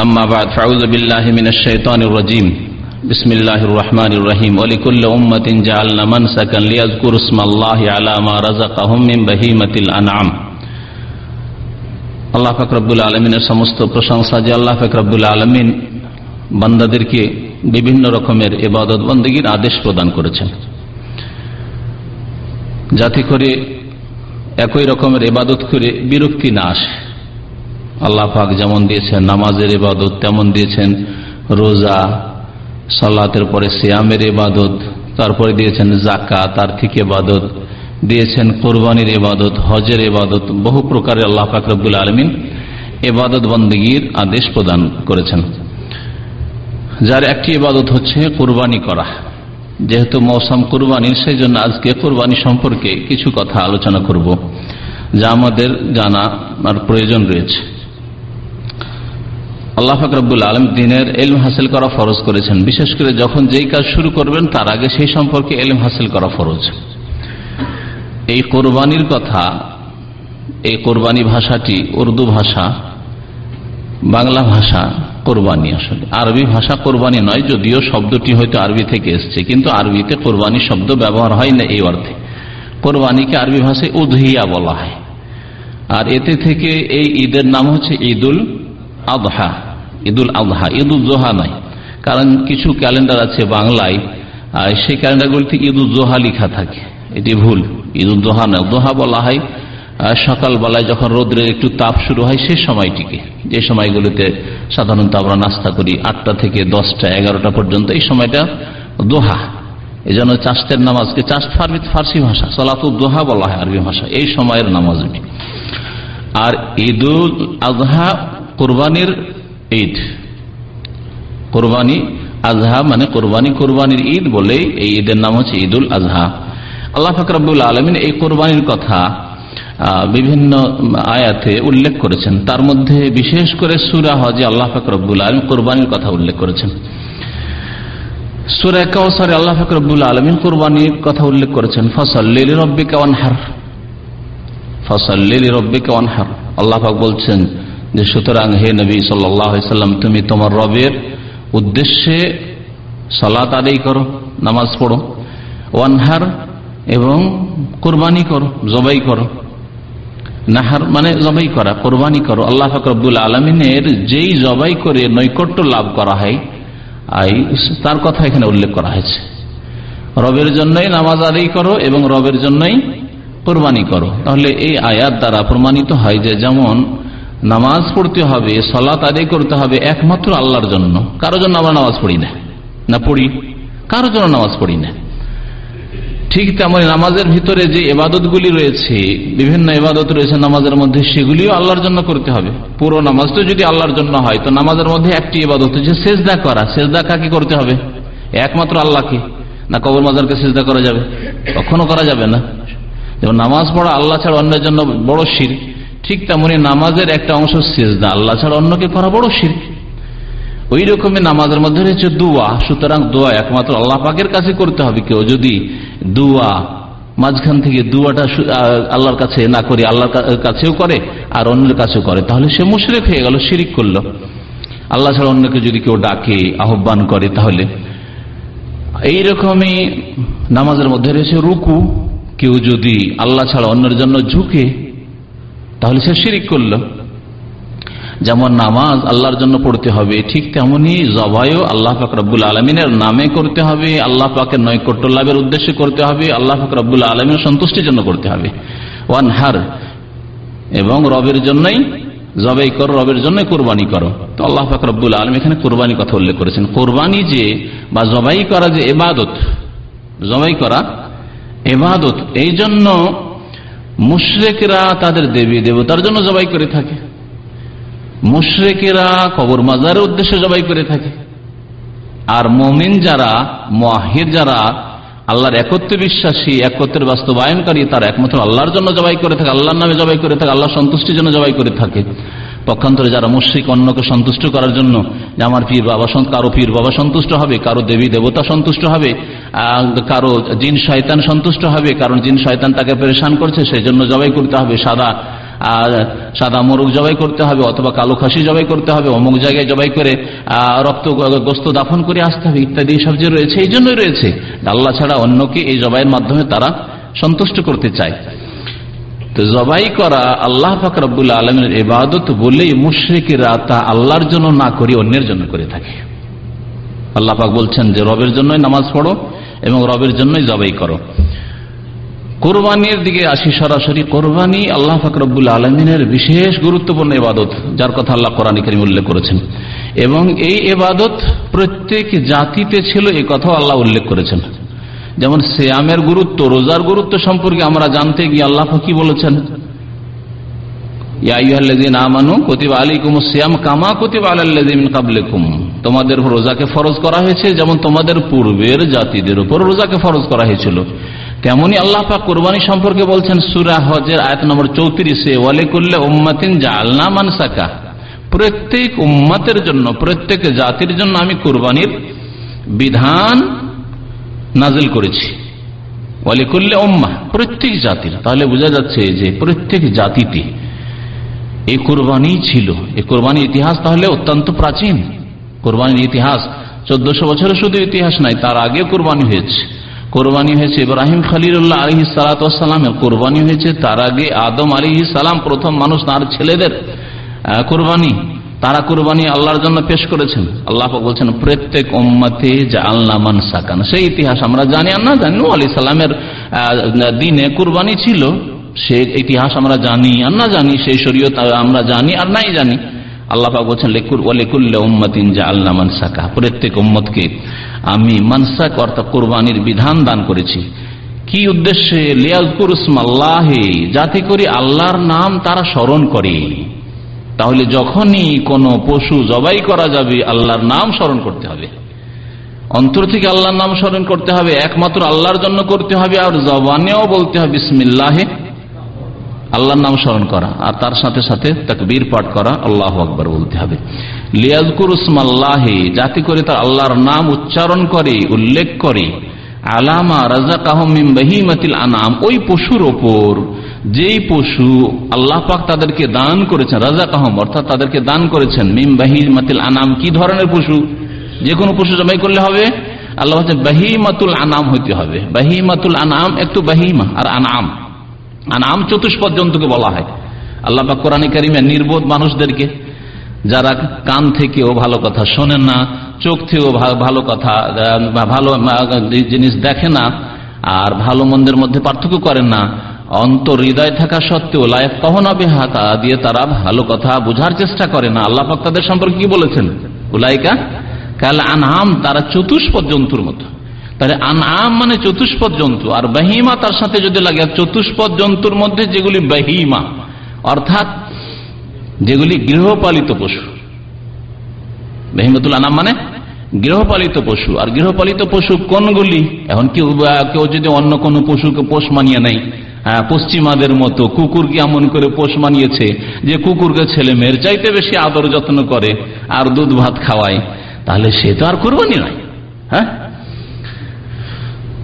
أما بعد فأعوذ بالله من الشيطان الرجيم بسم الله الرحمن الرحيم ولكل أمة جعلنا منسكا ليذكروا اسم الله على ما رزقهم من بهيمة الأنعام আল্লাহ ফকরবুল আলমিনের সমস্ত প্রশংসা যে আল্লাহ ফকরবুল আলমিন বান্দাদেরকে বিভিন্ন রকমের এবাদত বন্দীগীর আদেশ প্রদান করেছেন যাতে করে একই রকমের এবাদত করে বিরক্তি না আসে আল্লাহ পাক যেমন দিয়েছেন, নামাজের এবাদত তেমন দিয়েছেন, রোজা, সালাতের পরে সিয়ামের এবাদত তারপরে দিয়েছেন জাকা তার থেকে এবাদত দিয়েছেন কোরবানির এবাদত হজের এবাদত বহু প্রকারের আল্লাহ পাক রব্বুল আলমিন এবাদত বন্দীগীর আদেশ প্রদান করেছেন। যার একটি ইবাদত হচ্ছে কোরবানি করা। যেহেতু মৌসুম কোরবানির সেই জন্য আজকে কোরবানি সম্পর্কে কিছু কথা আলোচনা করব। যা আমাদের জানা আর প্রয়োজন রয়েছে। আল্লাহ ফাকরাবুল আলম দিনের এলম হাসিল করা ফরজ করেছেন। বিশেষ করে যখন যেই কাজ শুরু করবেন, তার আগে সেই সম্পর্কে এলম হাসিল করা ফরজ। এই কোরবানির কথা, এই কোরবানি ভাষাটি উর্দু ভাষা, বাংলা ভাষা কোরবানি আসলে। আরবি ভাষা কোরবানি নয়, যদিও শব্দটি হয়তো আরবি থেকে এসছে, কিন্তু আরবিতে কোরবানি শব্দ ব্যবহার হয় না এই অর্থে। কোরবানিকে আরবি ভাষায় উদহিয়া বলা হয়। আর এতে থেকে এই ঈদের নাম হচ্ছে ঈদুল আদহা। ঈদুল আদহা ঈদুল জোহা নয় কারণ কিছু ক্যালেন্ডার আছে বাংলায়, আর সেই ক্যালেন্ডারগুলিতে ঈদুল জোহা লিখা থাকে। এটি ভুল। ঈদুল জোহা নয়। দোহা বলা হয় সকালবেলায় যখন রোদ্রের একটু তাপ শুরু হয় সে সময়টিকে। যে সময়গুলিতে সাধারণত আমরা নাস্তা করি আটটা থেকে দশটা, এগারোটা পর্যন্ত, এই সময়টা দোহা এই জন্য চাষের নামাজকে চাষ ফার্সি ভাষা, সলাতুল দোহা বলা হয় আরবি ভাষা এই সময়ের নামাজ আর ঈদুল আজহা কোরবানির ঈদ। কোরবানি, আজহা মানে কোরবানি, কোরবানির ঈদ বলে এই ঈদের নাম হচ্ছে ঈদুল আজহা। আল্লাহ ফকরাবুল আলমিন এই কোরবানির কথা বিভিন্ন আয়াতে উল্লেখ করেছেন। তার মধ্যে বিশেষ করে সুরা হজে আল্লাহ ফকরবুল আলম কোরবানির কথা উল্লেখ করেছেন। সুরা কাউসারে আল্লাহ ফকরবুল আলমিন কোরবানির কথা উল্লেখ করেছেন। ফসল লিলি রব্বিকা ওয়ানহার। ফসল লিলি রব্বিকা ওয়ানহার। আল্লাহ পাক বলছেন যে সুতরাং হে নবী সাল্লাম, তুমি তোমার রবের উদ্দেশ্যে সলাত আদায় করো, নামাজ পড়ো, ওয়ানহার এবং কোরবানি করো, জবাই করো। নাহার মানে জবাই করা, কোরবানি করো। আল্লাহ ফকরবুল আলমিনের যেই জবাই করে নৈকট্য লাভ করা হয় তার কথা এখানে উল্লেখ করা হয়েছে। রবের জন্যই নামাজ আদায় করো এবং রবের জন্যই কোরবানি করো। তাহলে এই আয়াত দ্বারা প্রমাণিত হয় যে যেমন নামাজ পড়তে হবে, সলাত আদায় করতে হবে একমাত্র আল্লাহর জন্য। কারও জন্য আমরা নামাজ পড়ি না। না পড়ি। কারও জন্য নামাজ পড়ি না। ঠিক তেমন নামাজের ভিতরে যে এবাদতগুলি রয়েছে, বিভিন্ন এবাদত রয়েছে নামাজের মধ্যে, সেগুলিও আল্লাহর জন্য করতে হবে। পুরো নামাজ তো যদি আল্লাহর জন্য হয়, তো নামাজের মধ্যে একটি এবাদত হচ্ছে সেজদা করা। সেজদা কাকে করতে হবে? একমাত্র আল্লাহকে। না কবর মাজারকে সেজদা করা যাবে? কখনো করা যাবে না। যেমন নামাজ পড়া আল্লাহ ছাড়া অন্যের জন্য বড় শির। ঠিক তেমনি নামাজের একটা অংশ সেজদা। আল্লাহ ছাড়া অন্যকে করা বড় শির। ওই রকমের নামাজের মধ্যে রয়েছে দুয়া। সুতরাং দোয়া একমাত্র আল্লাহ পাকের কাছে করতে হবে। কেউ যদি দুয়া মাঝখান থেকে দুয়াটা আল্লাহর কাছে না করে, আল্লাহর কাছেও করে আর অন্যের কাছেও করে, তাহলে সে মুশরেক হয়ে গেল, শিরিক করল। আল্লাহ ছাড়া অন্যকে যদি কেউ ডাকে, আহ্বান করে, তাহলে। এই রকমই নামাজের মধ্যে রয়েছে রুকু। কেউ যদি আল্লাহ ছাড়া অন্যের জন্য ঝুঁকে তাহলে সে শিরিক করল। যেমন নামাজ আল্লাহর জন্য পড়তে হবে, ঠিক তেমনি জবাইও আল্লাহ পাক রব্বুল আলমিনের নামে করতে হবে, আল্লাহ পাকের নৈকট্য লাভের উদ্দেশ্যে করতে হবে, আল্লাহ পাক রব্বুল আলমিনের সন্তুষ্টির জন্য করতে হবে। ওয়ান হার এবং রবের জন্যই, জবাই করো, রবের জন্য কোরবানি করো। তো আল্লাহ ফাকরুল আলম এখানে কোরবানি কথা উল্লেখ করেছেন। কোরবানি যে, বা জবাই করা যে এবাদত জবাই করা এবাদত এই জন্য মুশ্রেকেরা তাদের দেবী দেবতার জন্য জবাই করে থাকে। মুশ্রেকেরা কবর মাজারের উদ্দেশ্যে জবাই করে থাকে। আর মমিন যারা মাহির যারা, আল্লাহর একত্রে বিশ্বাসী, একত্রের বাস্তবায়নকারী, তারা একমাত্র আল্লাহর জন্য জবাই করে থাকে, আল্লাহর নামে জবাই করে থাকে আল্লাহ সন্তুষ্টির জন্য জবাই করে থাকে। পক্ষান্তরে যারা মুশ্রিক অন্যকে সন্তুষ্ট করার জন্য, যে আমার পীর বাবা কারও পীর বাবা সন্তুষ্ট হবে, কারও দেবী দেবতা সন্তুষ্ট হবে কারও জিন শয়তান সন্তুষ্ট হবে, কারণ জিন শয়তান তাকে পরেশান করছে সেই জন্য জবাই করতে হবে, সাদা, আর সাদা মোরগ জবাই করতে হবে, অথবা কালো খাসি জবাই করতে হবে, অমুক জায়গায় জবাই করে রক্ত গোস্ত দাফন করে আসতে হবে, ইত্যাদি সব যে রয়েছে, এই জন্যই রয়েছে। আল্লাহ ছাড়া অন্যকে এই জবাইয়ের মাধ্যমে তারা সন্তুষ্ট করতে চায়। তো জবাই করা আল্লাহ ফাকরাবুল আলমের এবাদত বলেই মুশ্রিকেরা তা আল্লাহর জন্য না করি, অন্যের জন্য করে থাকে। আল্লাহ পাক বলছেন যে, রবের জন্যই নামাজ পড়ো এবং রবের জন্যই জবাই করো। কোরবানির দিকে আসি সরাসরি। কোরবানি আল্লাহ ফাকরবুল আলমিনের বিশেষ গুরুত্বপূর্ণ এবাদত যার কথা আল্লাহ কোরআন করিম উল্লেখ করেছেন। এবং এই এবাদত প্রত্যেক জাতিতে ছিল এই কথাও আল্লাহ উল্লেখ করেছেন। যেমন শ্যামের গুরুত্ব, রোজার গুরুত্ব সম্পর্কে আমরা জানতে গিয়ে আল্লাহ কি বলেছেন? তোমাদের রোজাকে ফরজ করা হয়েছে যেমন তোমাদের পূর্বের জাতিদের উপর রোজাকে ফরজ করা হয়েছিল। তেমনি আল্লাহ পাক কোরবানি সম্পর্কে বলছেন, সুরা হজের আয়ত নম্বর চৌত্রিশে ওয়ালে করলে উম্মাতিন জালনা মানসাকা। প্রত্যেক উম্মাতের জন্য, প্রত্যেক জাতির জন্য আমি কোরবানির বিধান নাজিল করেছি। ওয়ালে করলে উম্মা প্রত্যেক জাতির। তাহলে বোঝা যাচ্ছে যে প্রত্যেক জাতিতে এই কোরবানি ছিল। এই কোরবানির ইতিহাস তাহলে অত্যন্ত প্রাচীন। কোরবানির ইতিহাস চোদ্দশো বছরের শুধু ইতিহাস নাই, তার আগে কোরবানি হয়েছে। কোরবানি হয়েছে ইব্রাহিম খালিল্লাহ আলী সালাতামের কোরবানি হয়েছে। তার আগে আদম আলী সালাম প্রথম মানুষ, তার ছেলেদের কোরবানি তারা কোরবানি আল্লাহর জন্য পেশ করেছেন। আল্লাহ বলছেন, প্রত্যেক ওম্মাতে যে আল্লামান সাকান। সেই ইতিহাস আমরা জানি আর না জানি। আলী সালামের দিনে কোরবানি ছিল, সে ইতিহাস আমরা জানি আর না জানি, সেই শরীয়ত আমরা জানি আর নাই জানি। আল্লাহ বলছেন লেকুর ওয়ালেকুল্লা উম্মাতিন যে আল্লামান সাকা প্রত্যেক উম্মতকে আমি মানসাক অর্থাৎ কোরবানির বিধান দান করেছি। কি উদ্দেশ্যে? লিয়াজকুরুসমাল্লাহে যাতে করে আল্লাহর নাম তারা স্মরণ করে। তাহলে যখনই কোনো পশু জবাই করা যাবে, আল্লাহর নাম স্মরণ করতে হবে। অন্তর থেকে আল্লাহর নাম স্মরণ করতে হবে, একমাত্র আল্লাহর জন্য করতে হবে, আর জবানেও বলতে হবে, বিসমিল্লাহে। আল্লাহর নাম স্মরণ করা, আর তার সাথে সাথে তাকে বীর পাঠ করা, আল্লাহ আকবর বলতে হবে। লিয়াজকুর উসমাল্লাহে যাতে করে তার আল্লাহর নাম উচ্চারণ করে, উল্লেখ করে। আলামা রাজা কাহমিমাতিল আনাম, ওই পশুর ওপর, যেই পশু আল্লাহ পাক তাদেরকে দান করেছেন রাজা কাহম অর্থাৎ তাদেরকে দান করেছেন মিম বাহিমাতিল আনাম, কি ধরনের পশু? যে কোনো পশু জমাই করলে হবে। আল্লাহ বাহিমাতুল আনাম হইতে হবে। বাহিমাতুল আনাম একটু বাহিমা আর আনাম। আনাম চতুষ্পদ জন্তুকে বলা হয়। আল্লাহ পাক কোরআন কারিমে নির্বোধ মানুষদেরকে, যারা কান থেকেও ভালো কথা শোনেন না চোখ থেকেও ভালো কথা ভালো জিনিস দেখে না, আর ভালো মন্দের মধ্যে পার্থক্য করেন না। অন্তর হৃদয় থাকা সত্ত্বেও লাইফ লায়ক কহন হাতা দিয়ে তারা ভালো কথা বোঝার চেষ্টা করে না। আল্লাহ তাদের সম্পর্কে কি বলেছেন? উলাইকা? কাল আনহাম তারা চতুষ্পদ জন্তুর মতো। তাহলে আনআম মানে চতুষ্পদ জন্তু, আর বাহিমা তার সাথে যদি লাগে চতুষ্পদ জন্তুর মধ্যে যেগুলি বাহিমা, অর্থাৎ যেগুলি গৃহপালিত পশু বেহিমতুল আনাম মানে গৃহপালিত পশু। আর গৃহপালিত পশু কোনগুলি এখন কেউ কেউ যদি অন্য কোন পশুকে পোষ মানিয়ে নেয় হ্যাঁ পশ্চিমাদের মতো কুকুরকে এমন করে পোষ মানিয়েছে যে কুকুরকে ছেলে মেয়ের চাইতে বেশি আদর যত্ন করে আর দুধ ভাত খাওয়ায়? তাহলে সে তো আর কোরবানি নয় হ্যাঁ?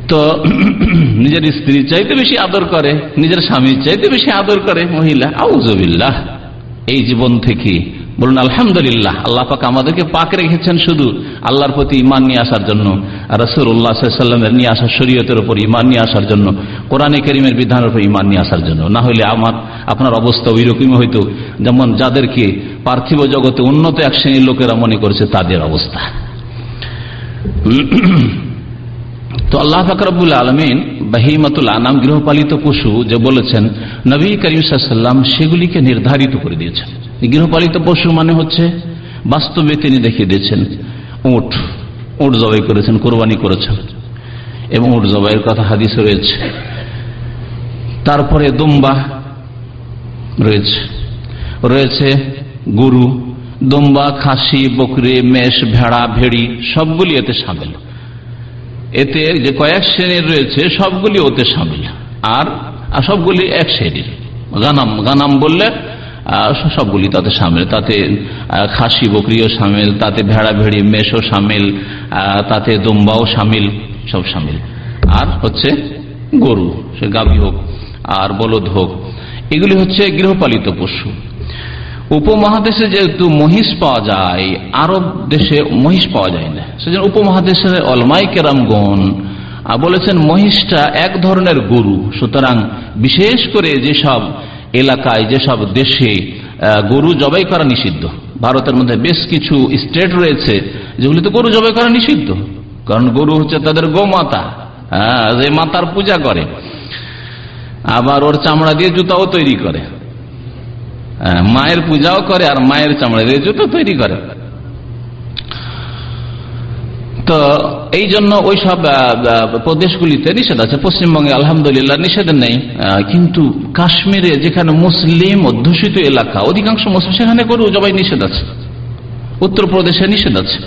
তো নিজের স্ত্রী চাইতে বেশি আদর করে, নিজের স্বামীর চাইতে বেশি আদর করে মহিলা আউজবিল্লাহ এই জীবন থেকে বলুন, আলহামদুলিল্লাহ, আল্লাহ পাক আমাদেরকে পাক রেখেছেন শুধু আল্লাহর প্রতি ইমান নিয়ে আসার জন্য রসুর উল্লাহামের নিয়ে আসার শরীয়তের উপর ইমান নিয়ে আসার জন্য, কোরআনে করিমের বিধানের উপর ইমান নিয়ে আসার জন্য। না হলে আমার, আপনার অবস্থা ওই রকমই হইতো যেমন যাদেরকে পার্থিব জগতে উন্নত এক শ্রেণির লোকেরা মনে করছে তাদের অবস্থা। তো আল্লাহ ফাকরাবুল আলমিন বাহিমাতুল আনাম গৃহপালিত পশু যে বলেছেন, নবী করিমসাল্লাম সেগুলিকে নির্ধারিত করে দিয়েছেন। গৃহপালিত পশু মানে হচ্ছে বাস্তবে তিনি দেখিয়ে দিয়েছেন উঠ উঠ জবাই করেছেন, কোরবানি করেছেন। এবং উঠ জবাইয়ের কথা হাদিস রয়েছে। তারপরে দুম্বা রয়েছে। রয়েছে গরু, দুম্বা, খাসি, বকরে, মেষ, ভেড়া, ভেড়ি, সবগুলি এতে সামিল। এতে যে কয়েক শ্রেণির রয়েছে, সবগুলি ওতে সামিল। আর সবগুলি এক শ্রেণির। গানাম গানাম বললে সবগুলি তাতে সামিল। তাতে খাসি, বকরিও সামিল, তাতে ভেড়া ভেড়ি মেষও সামিল তাতে দম্বাও সামিল, সব সামিল। আর হচ্ছে গরু, সে গাভী হোক আর বলদ হোক। এগুলি হচ্ছে গৃহপালিত পশু। উপমহাদেশে যেহেতু মহিষ পাওয়া যায়, আরব দেশে মহিষ পাওয়া যায় না। সেজন্য উপমহাদেশের অলমাই কেরামগণ বলেছেন মহিষটা এক ধরনের গরু। সুতরাং বিশেষ করে যেসব এলাকায় যেসব দেশে গরু জবাই করা নিষিদ্ধ, ভারতের মধ্যে বেশ কিছু স্টেট রয়েছে যেগুলিতে গরু জবাই করা নিষিদ্ধ, কারণ গরু হচ্ছে তাদের গোমাতা যে মাতার পূজা করে। আবার ওর চামড়া দিয়ে জুতাও তৈরি করে। মায়ের পূজাও করে আর মায়ের চামড়া দিয়ে জুতো তৈরি করে। তো এই জন্য ওই সব প্রদেশগুলিতে নিষেধ আছে। পশ্চিমবঙ্গে আলহামদুলিল্লাহ নিষেধ নেই। কিন্তু কাশ্মীরে যেখানে মুসলিম অধ্যুষিত এলাকা, অধিকাংশ মুসলিম, সেখানে গরু জবাই নিষেধ আছে। উত্তরপ্রদেশে নিষেধ আছে।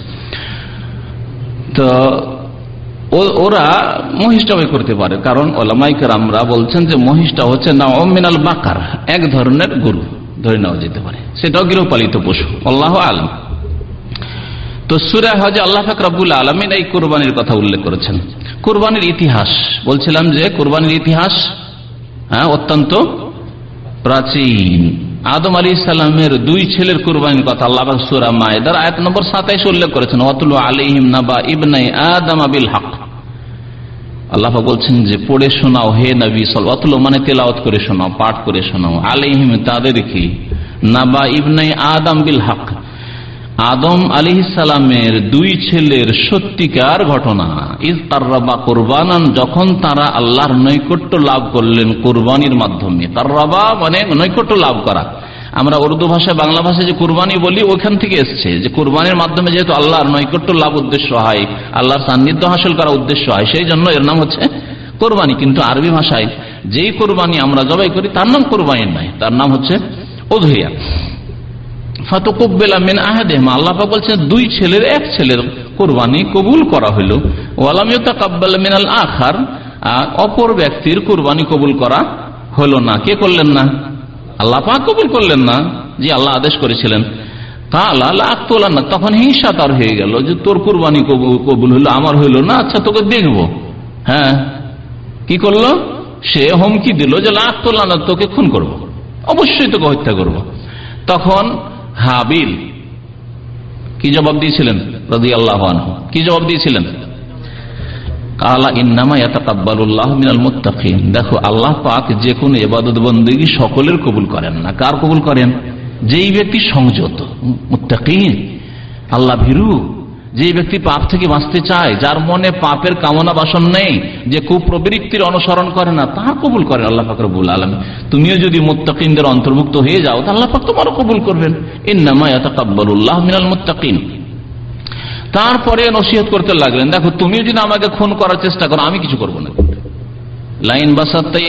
তো ওরা মহিষ করতে পারে। কারণ ওলামাইকার আমরা বলছেন যে মহিষটা হচ্ছে না অমিনাল বাকার, এক ধরনের গরু, ধরে নেওয়া যেতে পারে। সেটাও গৃহপালিত পশু। আল্লাহ আলম। তো সুরা হজে আল্লাহ ফাকরাবুল আলমিন এই কোরবানির কথা উল্লেখ করেছেন। কোরবানির ইতিহাস। বলছিলাম যে কোরবানির ইতিহাস হ্যাঁ অত্যন্ত প্রাচীন। আদম আলী ইসলামের দুই ছেলের কোরবানির কথা আল্লাহ সুরা মায়েদার আয়াত নম্বর সাতাইশ উল্লেখ করেছেন। অতুল আলিহিম নাবা ইবনাই আদম আবিল হক। আল্লাহ বলছেন যে, পড়ে শোনাও হে নবী সল অতুল মানে তেলাওত করে শোনাও, পাঠ করে শোনাও। আলিহিম তাদেরকে নাবা ইবনাই আদম বিল হক। আদম আলি সালামের দুই ছেলের সত্যিকার ঘটনা। ইজ তার্রাবা কোরবানান, যখন তারা আল্লাহর নৈকট্য লাভ করলেন কোরবানির মাধ্যমে। তার্রাবা মানে নৈকট্য লাভ করা। আমরা উর্দু ভাষা বাংলা ভাষায় যে কোরবানি বলি, ওখান থেকে এসছে যে কোরবানির মাধ্যমে যেহেতু আল্লাহর নৈকট্য লাভ উদ্দেশ্য হয়, আল্লাহর সান্নিধ্য হাসিল করা উদ্দেশ্য হয়, সেই জন্য এর নাম হচ্ছে কোরবানি। কিন্তু আরবি ভাষায় যেই কোরবানি আমরা জবাই করি, তার নাম কোরবানি নয়, তার নাম হচ্ছে ওধুয়া মিন বলছেন, দুই ছেলের এক ছেলের কবুল করা আখার। অপর ব্যক্তির কবুল করা হলো না। কে করলেন না? আল্লাহ কবুল করলেন না। যে আল্লাহ আদেশ করেছিলেন। না তখন হিংসা তার হয়ে গেল যে, তোর কোরবানি কবুল হইল, আমার হইল না। আচ্ছা তোকে দেখব হ্যাঁ। কি করল? সে হুমকি দিল যে লাখ তোলা না তোকে খুন করব। অবশ্যই তোকে হত্যা করব। তখন হাবিল। কি জবাব দিয়েছিলেন? রাজি আল্লাহ কি জবাব দিয়েছিলেন? কালা ইন্নামা ইয়াতাকাব্বালুল্লাহ মিনাল মুত্তাকিন। দেখো, আল্লাহ পাক যে কোনো ইবাদত বন্দী সকলের কবুল করেন না। কার কবুল করেন? যেই ব্যক্তি সংযত, মুত্তাকিন, আল্লাহ ভীরু যে ব্যক্তি পাপ থেকে বাঁচতে চায়, যার মনে পাপের কামনা বাসন নেই, যে কুপ্রবৃত্তির অনুসরণ করে না তাহার কবুল করেন আল্লাহ ফাকরবুল আলম তুমিও যদি মুত্তাকিনদের অন্তর্ভুক্ত হয়ে যাও তা আল্লাহ তোমারও কবুল করবেন। ইন্নামায়াতাকাব্বালুল্লাহ মিনাল মুত্তাকিন। তারপরে নসিহত করতে লাগলেন, দেখো, তুমিও যদি আমাকে খুন করার চেষ্টা করো, আমি কিছু করব না। লাইন বাসাতে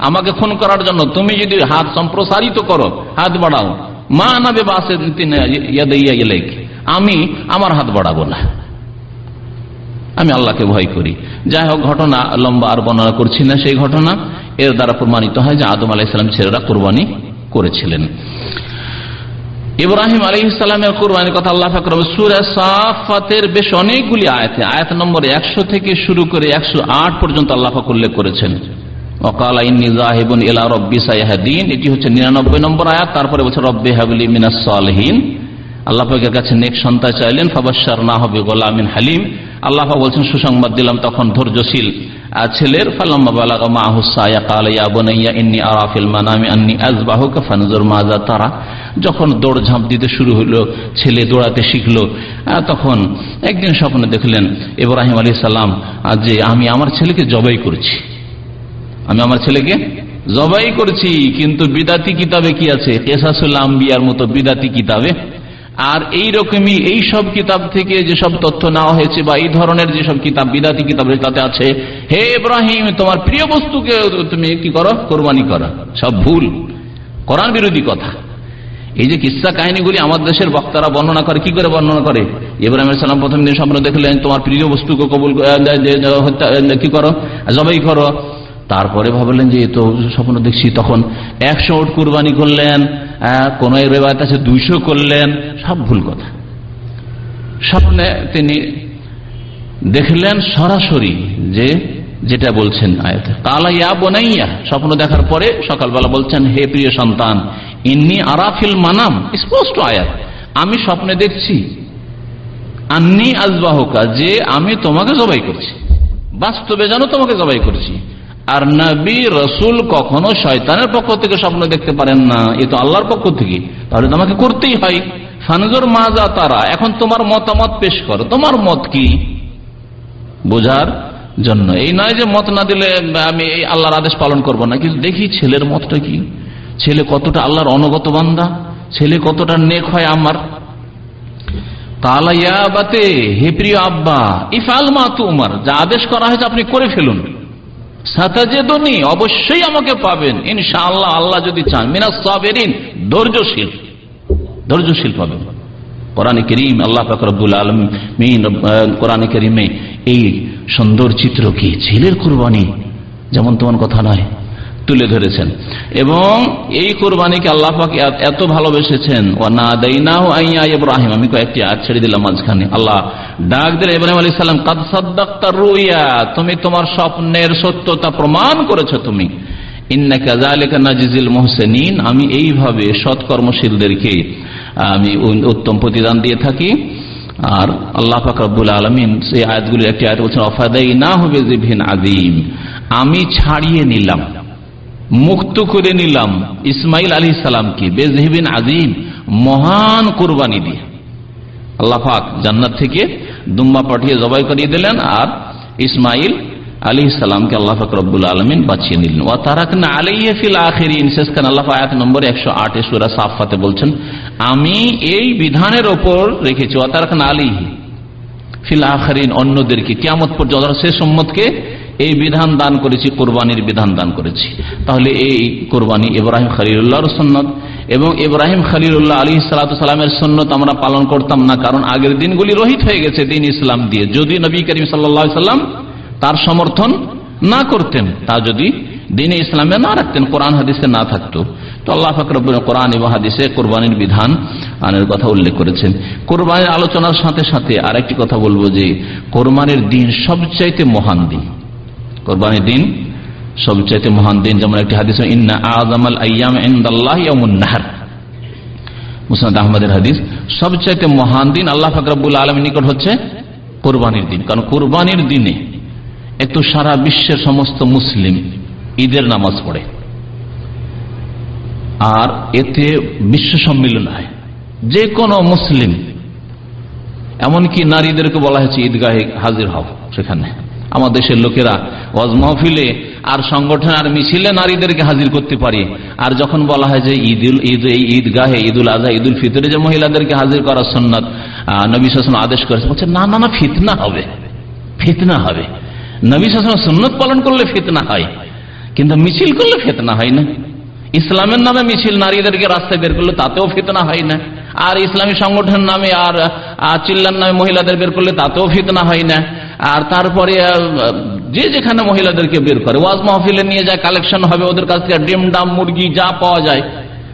আমাকে খুন করার জন্য তুমি যদি হাত সম্প্রসারিত করো, হাত বাড়াও। মা নাবে বাসে আমি আমার হাত বাড়াবো না আমি আল্লাহকে ভয় করি। যাই হোক, ঘটনা লম্বা আর বর্ণনা করছি না সেই ঘটনা। এর দ্বারা প্রমাণিত হয় যে আদম আলাহিসাম ছেলেরা কোরবানি করেছিলেন। ইব্রাহিম আলী ইসলামের কোরবানির কথা আল্লাহ ফাকর সুরা সাফাতের বেশ অনেকগুলি আয়াতে, আয়াত নম্বর একশো থেকে শুরু করে একশো আট পর্যন্ত আল্লাহ ফাক উল্লেখ করেছেন। সাইহাদিন এটি হচ্ছে নিরানব্বই নম্বর তারপরে হাবলি কাছে সন্তান চাইলেন না হবে গোলামিন হালিম বলছেন দিলাম তখন ধৈর্যশীল ছেলের। বনাইয়া ইন্নি মাজা তারা। যখন দৌড় ঝাঁপ দিতে শুরু হলো, ছেলে দৌড়াতে শিখলো তখন একদিন স্বপ্নে দেখলেন, ইব্রাহিম আলী সাল্লাম যে আমি আমার ছেলেকে জবাই করেছি। আমি আমার ছেলেকে জবাই করছি, কিন্তু বিদাতি কিতাবে কি আছে? কেসাসুল আম্বিয়ার মতো বিদাতি কিতাবে। আর এই রকমই এই সব কিতাব থেকে যেসব তথ্য নেওয়া হয়েছে বা এই ধরনের যেসব কিতাব, বিদাতি কিতাব তাতে আছে, হে ইব্রাহিম, তোমার প্রিয় বস্তুকে তুমি কি করো, কোরবানি করো। সব ভুল। করার বিরোধী কথা। এই যে কিসা কাহিনীগুলি আমার দেশের বক্তারা বর্ণনা করে, কি করে বর্ণনা করে? ইব্রাহিম সালাম প্রথম দিন স্বপ্ন দেখলেন, তোমার প্রিয় বস্তুকে কবুল কি করো? জবাই করো। তারপরে ভাবলেন যে তো স্বপ্ন দেখছি, তখন একশো ওট কুরবানি করলেন কোন রেবায়ত আছে, দুইশো করলেন, সব ভুল কথা। স্বপ্নে তিনি দেখলেন সরাসরি যে, যেটা বলছেন আয়তে কালাইয়া বোনাইয়া স্বপ্ন দেখার পরে সকালবেলা বলছেন, হে প্রিয় সন্তান, ইন্নি আরাফিল মানাম স্পষ্ট আয়াত, আমি স্বপ্নে দেখছি, আন্নি আজবাহকা যে আমি তোমাকে জবাই করছি, বাস্তবে যেন তোমাকে জবাই করছি। আর নবী, রসুল কখনো শয়তানের পক্ষ থেকে স্বপ্ন দেখতে পারেন না। এ তো আল্লাহর পক্ষ থেকে। তাহলে তোমাকে করতেই হয়। ফানজর মাজা তারা, এখন তোমার মতামত পেশ করো। তোমার মত কি? বোঝার জন্য। এই নয় যে মত না দিলে আমি এই আল্লাহর আদেশ পালন করব না। কিন্তু দেখি ছেলের মতটা কি? ছেলে কতটা আল্লাহর অনগত বান্দা? ছেলে কতটা নেক হয় আমার? কালাইয়াবাতে হে প্রিয় আব্বা, ইফাল মা তোমার, যা আদেশ করা হয়েছে আপনি করে ফেলুন। সাতাজেদনি অবশ্যই আমাকে পাবেন। ইনশাআল্লাহ আল্লাহ আল্লাহ যদি চান। মিনা সাবেরিন, ধৈর্যশীল। ধৈর্যশীল পাবেন। কোরআন করিম, আল্লাহ ফাকরুল আলম কোরআন করিমে এই সুন্দর চিত্র কি? ছেলের কুরবানি। যেমন তোমার কথা নয়। তুলে ধরেছেন। এবং এই কোরবানিকে আল্লাহ পাক এত ভালোবেসেছেন। ও না দেই না আইয়া ইব্রাহিম। আমি কয়েকটি আজ ছেড়ে দিলাম মাঝখানে। আল্লাহ ডাক দিলেন, ইব্রাহিম আলী সাল্লাম কাদ রুইয়া, তুমি তোমার স্বপ্নের সত্যতা প্রমাণ করেছ তুমি। আমি এইভাবে সৎকর্মশীলদেরকে আমি উত্তম প্রতিদান দিয়ে থাকি। আর আল্লাহ ফাকরুল আলমিন সেই আয়াতগুলির একটি আয়াত বলছেন অফাদাই না হবে জিভিন আদিম আমি ছাড়িয়ে নিলাম। মুক্ত করে নিলাম ইসমাইল আলী সালামকে, বেজহিবিন আজিম মহান কোরবানি দিয়ে। আল্লাহ পাক জান্নাত থেকে দুম্বা পাঠিয়ে জবাই করিয়ে দিলেন আর ইসমাইল আলী সালামকে আল্লাহ ফকরবুল আলমিন বাঁচিয়ে নিলেন। ও তারাকনা আলাইয়া ফিল আখেরিন শেষ খান আল্লাহ আয়াত নম্বর একশো আটে সুরা সাফাতে বলছেন, আমি এই বিধানের ওপর রেখেছি ও তারাকনা আলিহি ফিল আখরিন অন্যদেরকে কেমত পর্যন্ত শেষ সম্মতকে এই বিধান দান করেছি, কোরবানির বিধান দান করেছি। তাহলে এই কোরবানি ইব্রাহিম খালিউল্লাহর সন্ন্যত এবং ইব্রাহিম খালিউল্লাহ আলী সালাতামের সন্ন্যত আমরা পালন করতাম না, কারণ আগের দিনগুলি রহিত হয়ে গেছে দিন ইসলাম দিয়ে। যদি নবী করিম সাল্লা সাল্লাম তার সমর্থন না করতেন, তা যদি দিনে ইসলামে না রাখতেন, কোরআন হাদিসে না থাকতো। তো আল্লাহ ফাকরবুল কোরআন এবং হাদিসে কোরবানির বিধান আনের কথা উল্লেখ করেছেন। কোরবানির আলোচনার সাথে সাথে আরেকটি কথা বলব যে, কোরবানির দিন সবচাইতে মহান দিন। কোরবানির দিন, সবচাইতে মহান দিন যেমন একটি হাদিস ইন্না আজম আয়াম নাহার। মুসাদ আহমদের হাদিস মহান দিন আল্লাহ নিকট হচ্ছে কোরবানির দিন। কারণ কোরবানির দিনে একটু সারা বিশ্বের সমস্ত মুসলিম ঈদের নামাজ পড়ে। আর এতে বিশ্ব সম্মিলন হয়। যে কোনো মুসলিম, এমনকি নারীদেরকে বলা হয়েছে, ঈদগাহে হাজির হও সেখানে। আমার দেশের লোকেরা। ওয়াজ মহফিলে আর সংগঠন আর মিছিলে নারীদেরকে হাজির করতে পারি। আর যখন বলা হয় যে ঈদ ঈদ ঈদগাহে ঈদুল আজহা, ঈদুল ফিতরে যে মহিলাদেরকে হাজির করার সন্ন্যত নবী শাসন আদেশ করেছে বলছে, না না না, ফিতনা হবে। ফিতনা হবে। নবী শাসন সন্ন্যত পালন করলে ফিতনা হয়। কিন্তু মিছিল করলে ফেতনা হয় না। ইসলামের নামে মিছিল নারীদেরকে রাস্তায় বের করলে তাতেও ফিতনা হয় না। আর ইসলামী সংগঠনের নামে আর চিল্লার নামে মহিলাদের বের করলে তাতেও ফিতনা হয় না। আর তারপরে যে যেখানে মহিলাদেরকে বের করে, ওয়াজ মাহফিলে নিয়ে যায় কালেকশন হবে, ওদের কাছ থেকে ডিম, ডাম, মুরগি, যা পাওয়া যায়।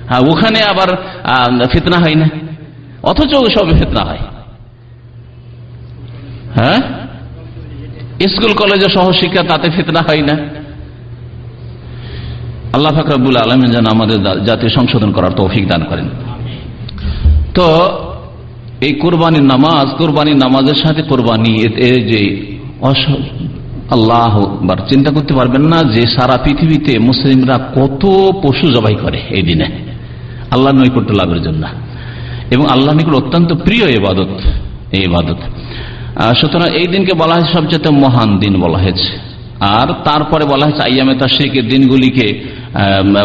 হ্যাঁ ওখানে আবার ফিতনা হয় না। অথচ সব ফিতনা হয়। হ্যাঁ? স্কুল, কলেজে সহশিক্ষা, তাতে ফিতনা হয় না। আল্লাহ ফাকরাবুল আলম যেন আমাদের জাতীয় সংশোধন করার তৌফিক দান করেন। তো এই কোরবানির নামাজ, কোরবানির নামাজের সাথে কোরবানি যে আল্লাহ চিন্তা করতে পারবেন না যে সারা পৃথিবীতে মুসলিমরা কত পশু জবাই করে এই দিনে। আল্লাহ নৈকট্য লাভের জন্য। এবং আল্লাহ নিকট অত্যন্ত প্রিয় এবাদত এই ইবাদত। সুতরাং এই দিনকে বলা হয়েছে সবচেয়ে মহান দিন বলা হয়েছে। আর তারপরে বলা হয়েছে, আইয়ামে তাশরিকের দিনগুলিকে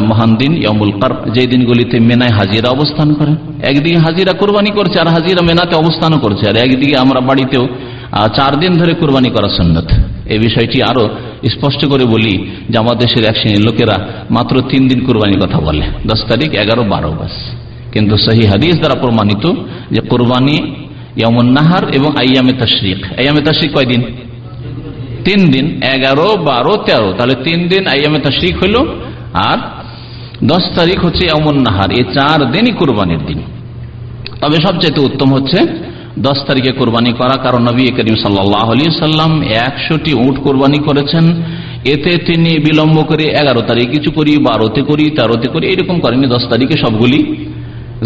মহান দিন ইয়মুল কার যে দিনগুলিতে মেনায় হাজিরা অবস্থান করে। একদিকে হাজিরা কোরবানি করছে, আর হাজিরা মেনাতে অবস্থানও করছে। আর একদিকে আমরা বাড়িতেও চার দিন ধরে কোরবানি করা সন্ন্যত এই বিষয়টি আরও স্পষ্ট করে বলি যে আমাদের দেশের এক শ্রেণির লোকেরা মাত্র তিন দিন কোরবানির কথা বলে। দশ তারিখ, এগারো, বারো, বাস। কিন্তু সহি হাদিস দ্বারা প্রমাণিত যে, কোরবানি ইয়মন নাহার এবং আইয়ামে তশরিক। আইয়ামে তশরিক কয়দিন? তিন দিন, এগারো, বারো, তেরো। তাহলে তিন দিন আইয়ামে তশরিক হইল। আর দশ তারিখ হচ্ছে ইয়মন নাহার। এই চার দিনই কোরবানির দিন। তবে সবচেয়ে উত্তম হচ্ছে দশ তারিখে কোরবানি করা, কারণ নবী করিম সাল্লাম একশোটি উঠ কোরবানি করেছেন। এতে তিনি বিলম্ব করে এগারো তারিখ কিছু করি, বারোতে করি, তেরোতে করি, এরকম করেনি। দশ তারিখে সবগুলি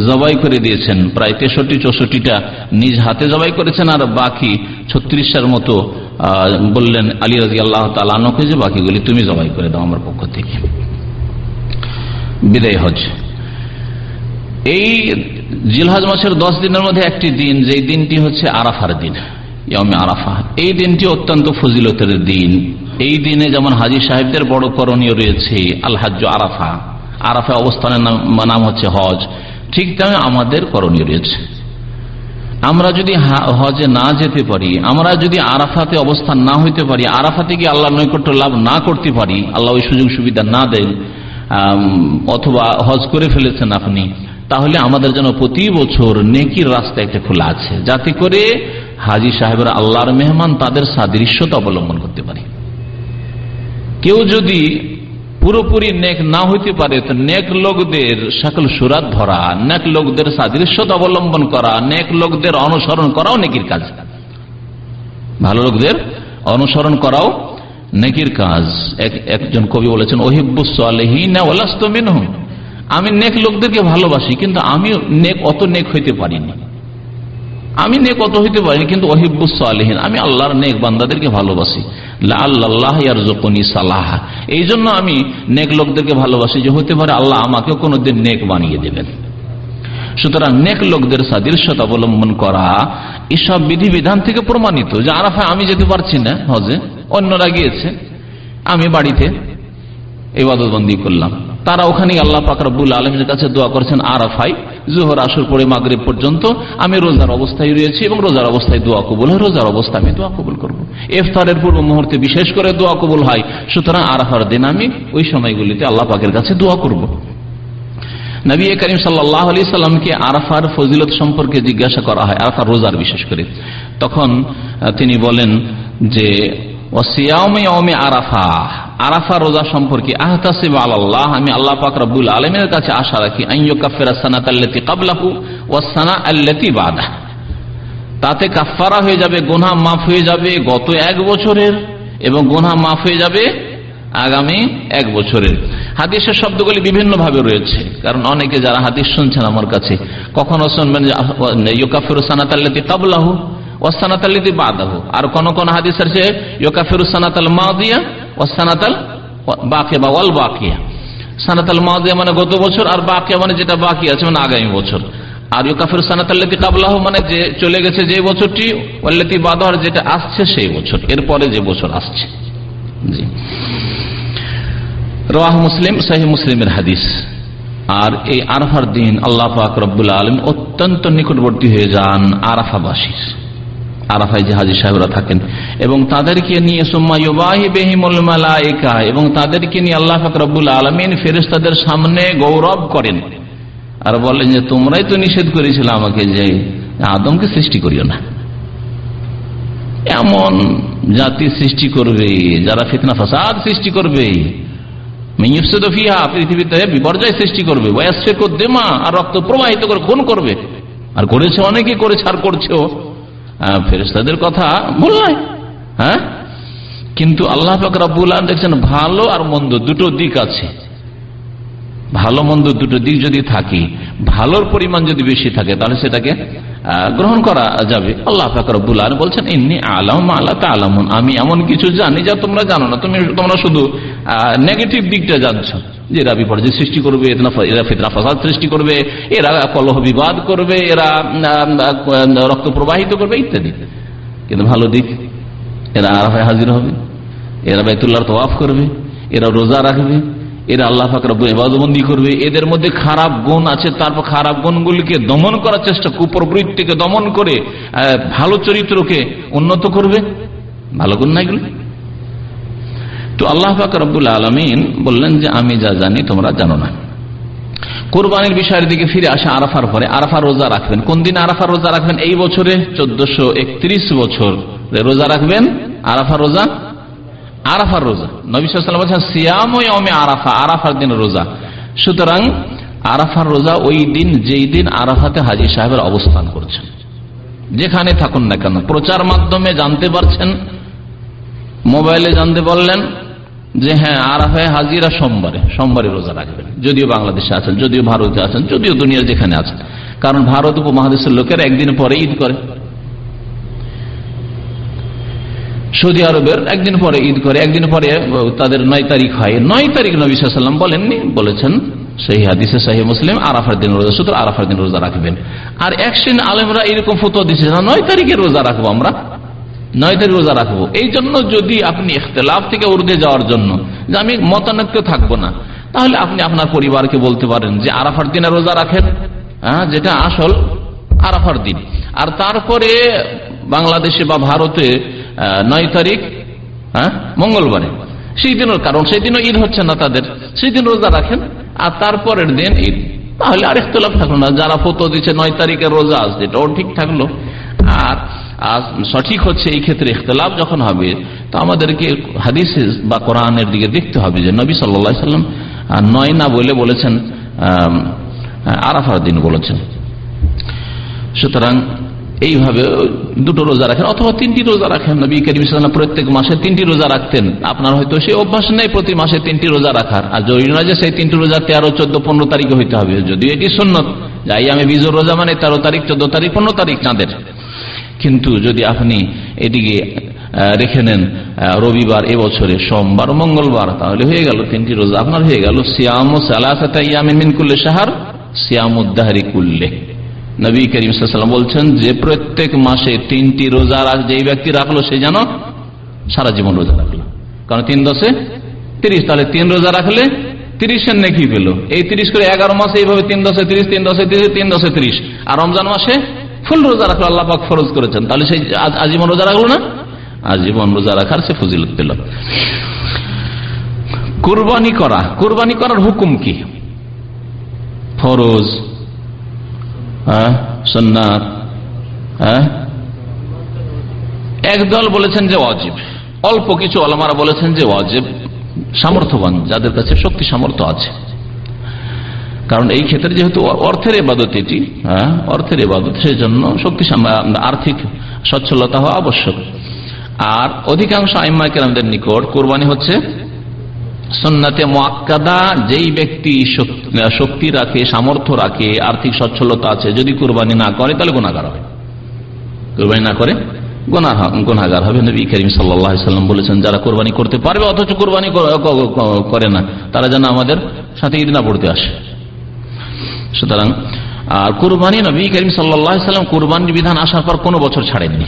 জবাই করে দিয়েছেন। প্রায় তেষট্টি, চৌষট্টিটা নিজ হাতে জবাই করেছেন। আর বাকি ছত্রিশটার মতো বললেন, আলী রাজি আল্লাহ তালানকে যে বাকিগুলি তুমি জবাই করে দাও আমার পক্ষ থেকে। বিদায় হজ। এই জিলহাজ মাসের দশ দিনের মধ্যে একটি দিন যে দিনটি হচ্ছে আরাফার দিন আরাফা। এই দিনটি অত্যন্ত ফজিলতের দিন। এই দিনে যেমন হাজি সাহেবদের বড় করণীয় রয়েছে আলহাজ আরাফা। আরাফা অবস্থানের নাম হচ্ছে হজ। ঠিক তেমন আমাদের করণীয় রয়েছে। আমরা যদি হজে না যেতে পারি, আমরা যদি আরাফাতে অবস্থান না হইতে পারি, আরাফাতে গিয়ে আল্লাহ নৈকট্য লাভ না করতে পারি, আল্লাহ ওই সুযোগ সুবিধা না দেন অথবা হজ করে ফেলেছেন আপনি, তাহলে আমাদের যেন প্রতি বছর নেকির রাস্তা একটা খোলা আছে, যাতে করে হাজি সাহেবের আল্লাহর মেহমান তাদের সাদৃশ্যতা অবলম্বন করতে পারে। কেউ যদি পুরোপুরি নেক না হইতে পারে তো নেক লোকদের সকল সুরাত ধরা নেক লোকদের সাদৃশ্যতা অবলম্বন করা, নেক লোকদের অনুসরণ করাও নেকির কাজ। ভালো লোকদের অনুসরণ করাও নেকির কাজ। একজন কবি বলেছেন ওহিবুসালহীন আমি নেক লোকদেরকে ভালোবাসি, কিন্তু আমি নেক অত নেক হইতে পারিনি। আমি নেক অত হইতে পারিনি, কিন্তু ওহিবুসালহীন আমি আল্লাহর নেক বান্দাদেরকে ভালোবাসি। আল্লাহ সালাহ। এই জন্য আমি নেক লোকদেরকে ভালোবাসি যে হতে পারে আল্লাহ আমাকে কোনোদিন নেক বানিয়ে দেবেন। সুতরাং নেক লোকদের সাদৃশ্যতা অবলম্বন করা এসব বিধিবিধান থেকে প্রমাণিত যে আরাফায় আমি যেতে পারছি না, হজে, অন্যরা গিয়েছে, আমি বাড়িতে ইবাদতবন্দি করলাম। তারা ওখানে আল্লাহ পাকরবুল আলমের কাছে দোয়া করেছেন আরাফাই জোহর, আসর পরে মাগরীব পর্যন্ত। আমি রোজার অবস্থায় রয়েছি এবং রোজার অবস্থায় দোয়া কবুল হয়, রোজার অবস্থায় আমি দোয়া কবুল করব। ইফতারের পূর্ব মুহূর্তে বিশেষ করে দোয়া কবুল হয়। সুতরাং আরাফার দিন আমি ওই সময়গুলিতে আল্লাহ পাকের কাছে দোয়া করব। নবী করিম সাল্লাহ আলি সাল্লামকে আরাফার ফজিলত সম্পর্কে জিজ্ঞাসা করা হয়, আরাফার রোজার বিশেষ করে। তখন তিনি বলেন যে আরাফা আরাফা রোজা সম্পর্কে আহতাসিব আল্লাহ আমি আল্লাহ পাক রব্বুল আলমের কাছে আশা রাখি কাবলাহু ওয়াসানা আল্লাতি বাদা তাতে কাফারা হয়ে যাবে গোনা মাফ হয়ে যাবে গত এক বছরের এবং গোনা মাফ হয়ে যাবে আগামী এক বছরের। হাদিসের শব্দগুলি বিভিন্ন ভাবে রয়েছে, কারণ অনেকে যারা হাদিস শুনছেন আমার কাছে, কখনো শুনবেন ইয়োকাফির সানাত আল্লাতি কাবলাহু ওয়াসানাতাল্লিদি বাদাহু। আর কোন কোন হাদিস আছে ইয়োকাফিরু সানাতাল মাদিয়া ওয়াসানাতাল বাকিয়া বা ওয়াল বাকিয়া। সানাতাল মাদিয়া মানে গত বছর আর বাকিয়া মানে যেটা বাকি আছে মানে আগামী বছর। আর ইউকাফির সানাতাল্লাতি কাবলাহ মানে যে চলে গেছে যে বছরটি ওয়াল্লাতি বাদহর যেটা আসছে সেই বছর এরপরে যে বছর আসছে। জি। রাহ মুসলিম সাহি মুসলিমের হাদিস। আর এই আরফার দিন আল্লাহ পাক আলম অত্যন্ত নিকটবর্তী হয়ে যান আরাফাবাসীর। আরাফাই যে হাজির সাহেবরা থাকেন। এবং তাদেরকে নিয়ে এবং তাদেরকে নিয়ে আল্লাহ ফাকরাবুল আলমিন ফেরেস্তাদের সামনে গৌরব করেন। আর বলেন যে, তোমরাই তো নিষেধ করেছিল আমাকে যে আদমকে সৃষ্টি করিও না। এমন জাতি সৃষ্টি করবে, যারা ফিতনা ফাসাদ সৃষ্টি করবে। পৃথিবীতে বিপর্যয় সৃষ্টি করবে। দেমা, আর রক্ত প্রবাহিত করে খুন করবে। আর করেছে অনেকে, করেছে আর করছেও। ফেরেস্তাদের কথা ভুল নয় হ্যাঁ? কিন্তু আল্লাহ ফাকরাবুল দেখছেন ভালো আর মন্দ দুটো দিক আছে। ভালো মন্দ দুটো দিক যদি থাকে, ভালোর পরিমাণ যদি বেশি থাকে, তাহলে সেটাকে গ্রহণ করা যাবে। আল্লাহ ফাকরবুল আলম বলছেন এমনি আলম আল্লাহ তা আলমন আমি এমন কিছু জানি যা তোমরা জানো না। তুমি, তোমরা শুধু নেগেটিভ দিকটা জানছো। যে এরা বিপর্যয় সৃষ্টি করবে, এরা ফিতরা ফাসাদ সৃষ্টি করবে, এরা কলহ বিবাদ করবে, এরা রক্ত প্রবাহিত করবে, ইত্যাদি। কিন্তু ভালো দিক, এরা আরাফায় হাজির হবে, এরা বাইতুল্লাহ তোয়াফ করবে, এরা রোজা রাখবে, এরা আল্লাহ ফাকরাবু এবাদবন্দি করবে। এদের মধ্যে খারাপ গুণ আছে, তারপর খারাপ গুণগুলিকে দমন করার চেষ্টা, কুপ্রবৃত্তিকে দমন করে ভালো চরিত্রকে উন্নত করবে। ভালো গুণ নাই তো আল্লাহ ফাকরাবুল আলমিন বললেন যে, আমি যা জানি তোমরা জানো না। কোরবানির বিষয়ের দিকে ফিরে আসে আরাফার পরে আরাফা রোজা রাখবেন। কোন দিন আরাফা রোজা রাখবেন? এই বছরে চোদ্দশো একত্রিশ বছর। রোজা রাখবেন? আরাফা রোজা? আরাফার রোজা। নবীলাম বলছেন, সিয়ামে আরাফা। আরাফার দিন রোজা। সুতরাং আরাফার রোজা ওই দিন, যেই দিন আরাফাতে হাজির সাহেবের অবস্থান করছেন। যেখানে থাকুন না কেন, প্রচার মাধ্যমে জানতে পারছেন, মোবাইলে জানতে পারলেন যে হ্যাঁ আরাফায় হাজিরা সোমবারে সোমবারে রোজা রাখবেন। যদিও বাংলাদেশে আছেন, যদিও ভারতে আছেন, যদিও দুনিয়ার যেখানে আছেন। কারণ ভারত উপমহাদেশের লোকের একদিন পরে ঈদ করে। সৌদি আরবের একদিন পরে ঈদ করে, একদিন পরে তাদের নয় তারিখ হয়। নয় তারিখ নবী সাল্লাম বলেননি, বলেছেন সেই হাদিসে, সাহি মুসলিম, আরাফার দিন রোজা, সুতরাং আরাফার দিন রোজা রাখবেন। আর এক শ্রেণি আলেমরা এরকম ফটো দিচ্ছে নয় তারিখে রোজা রাখব আমরা। নয় তারিখ রোজা রাখব। এই জন্য যদি আপনি ইখতলাফ থেকে উর্দে যাওয়ার জন্য, যে আমি মতানৈক্য থাকব না, তাহলে আপনি আপনার পরিবারকে বলতে পারেন যে আরাফার দিনে রোজা রাখেন হ্যাঁ যেটা আসল আরাফার দিন। আর তারপরে বাংলাদেশে বা ভারতে নয় তারিখ হ্যাঁ মঙ্গলবারে। সেই দিনও কারণ, সেই দিনও ঈদ হচ্ছে না তাদের। সেই দিন রোজা রাখেন, আর তারপরের দিন ঈদ। তাহলে আর ইখতলাফ থাকল না। যারা ফতো দিচ্ছে, নয় তারিখের রোজা আসছে এটাও ঠিক থাকল। আর সঠিক হচ্ছে এই ক্ষেত্রে ইখতলাফ যখন হবে, তো আমাদেরকে হাদিস বা কোরআনের দিকে দেখতে হবে যে নবী সাল্লা সাল্লাম নয় না বলে বলেছেন আরাফার দিন বলেছেন। সুতরাং এইভাবে দুটো রোজা রাখেন অথবা তিনটি রোজা রাখেন। নবী করিম প্রত্যেক মাসে তিনটি রোজা রাখতেন। আপনার হয়তো সেই অভ্যাস নেই প্রতি মাসে তিনটি রোজা রাখার। আর জরুরি নয় যে সেই তিনটি রোজা তেরো চোদ্দ, পনেরো তারিখে হইতে হবে। যদিও এটি সন্ন্যত যাই আমি বিজোর রোজা মানে তেরো তারিখ, চোদ্দ তারিখ, পনেরো তারিখ চাঁদের। কিন্তু যদি আপনি এদিকে রেখে নেন রবিবার এবছরে, সোমবার, মঙ্গলবার, তাহলে হয়ে গেল তিনটি রোজা। আপনার হয়ে গেল সিয়াম সালামিন কুল্লে সাহার সিয়ামুদ্দাহারি কুল্লে। নবী করিম বলছেন, যে প্রত্যেক মাসে তিনটি রোজা যেই ব্যক্তি রাখল, সে যেন সারা জীবন রোজা রাখল। কারণ তিন দশে তিরিশ, তাহলে তিন রোজা রাখলে তিরিশের নেকি পেল। এই তিরিশ করে এগারো মাসে এইভাবে তিন দশে তিরিশ, তিন দশে তিরিশ, তিন দশে তিরিশ। আর রমজান মাসে ফুল রোজা রাখল, আল্লাহ পাক ফরজ করেছেন। তাহলে সেই আজীবন রোজা রাখল না? আজীবন রোজা রাখার সে ফজিলত পেল। কোরবানি করা। কোরবানি করার হুকুম কি? ফরজ। হ্যাঁ? সন্ন্যাত একদল বলেছেন যে অজীব অল্প কিছু আলমারা বলেছেন যে অজেব সামর্থ্যবান, যাদের কাছে শক্তি সামর্থ্য আছে। কারণ এই ক্ষেত্রে যেহেতু অর্থের এবাদত এটি হ্যাঁ অর্থের এবাদত সেই জন্য শক্তি আর্থিক সচ্ছলতা হওয়া আবশ্যক। আর অধিকাংশ আইম্মা কেরামদের নিকট কোরবানি হচ্ছে সন্নাতে মোয়াক্কাদা যেই ব্যক্তি শক্তি রাখে, সামর্থ্য রাখে, আর্থিক সচ্ছলতা আছে, যদি কোরবানি না করে, তাহলে গুণাগার হবে। কোরবানি না করে গুণাগার হবে। নবী করিম সাল্লাম বলেছেন, যারা কোরবানি করতে পারবে, অথচ কোরবানি করে না, তারা যেন আমাদের সাথে ঈদ না পড়তে আসে। সুতরাং, আর কোরবানি নবী করিম সাল্লাম কোরবানির বিধান আসার পর কোনো বছর ছাড়েননি।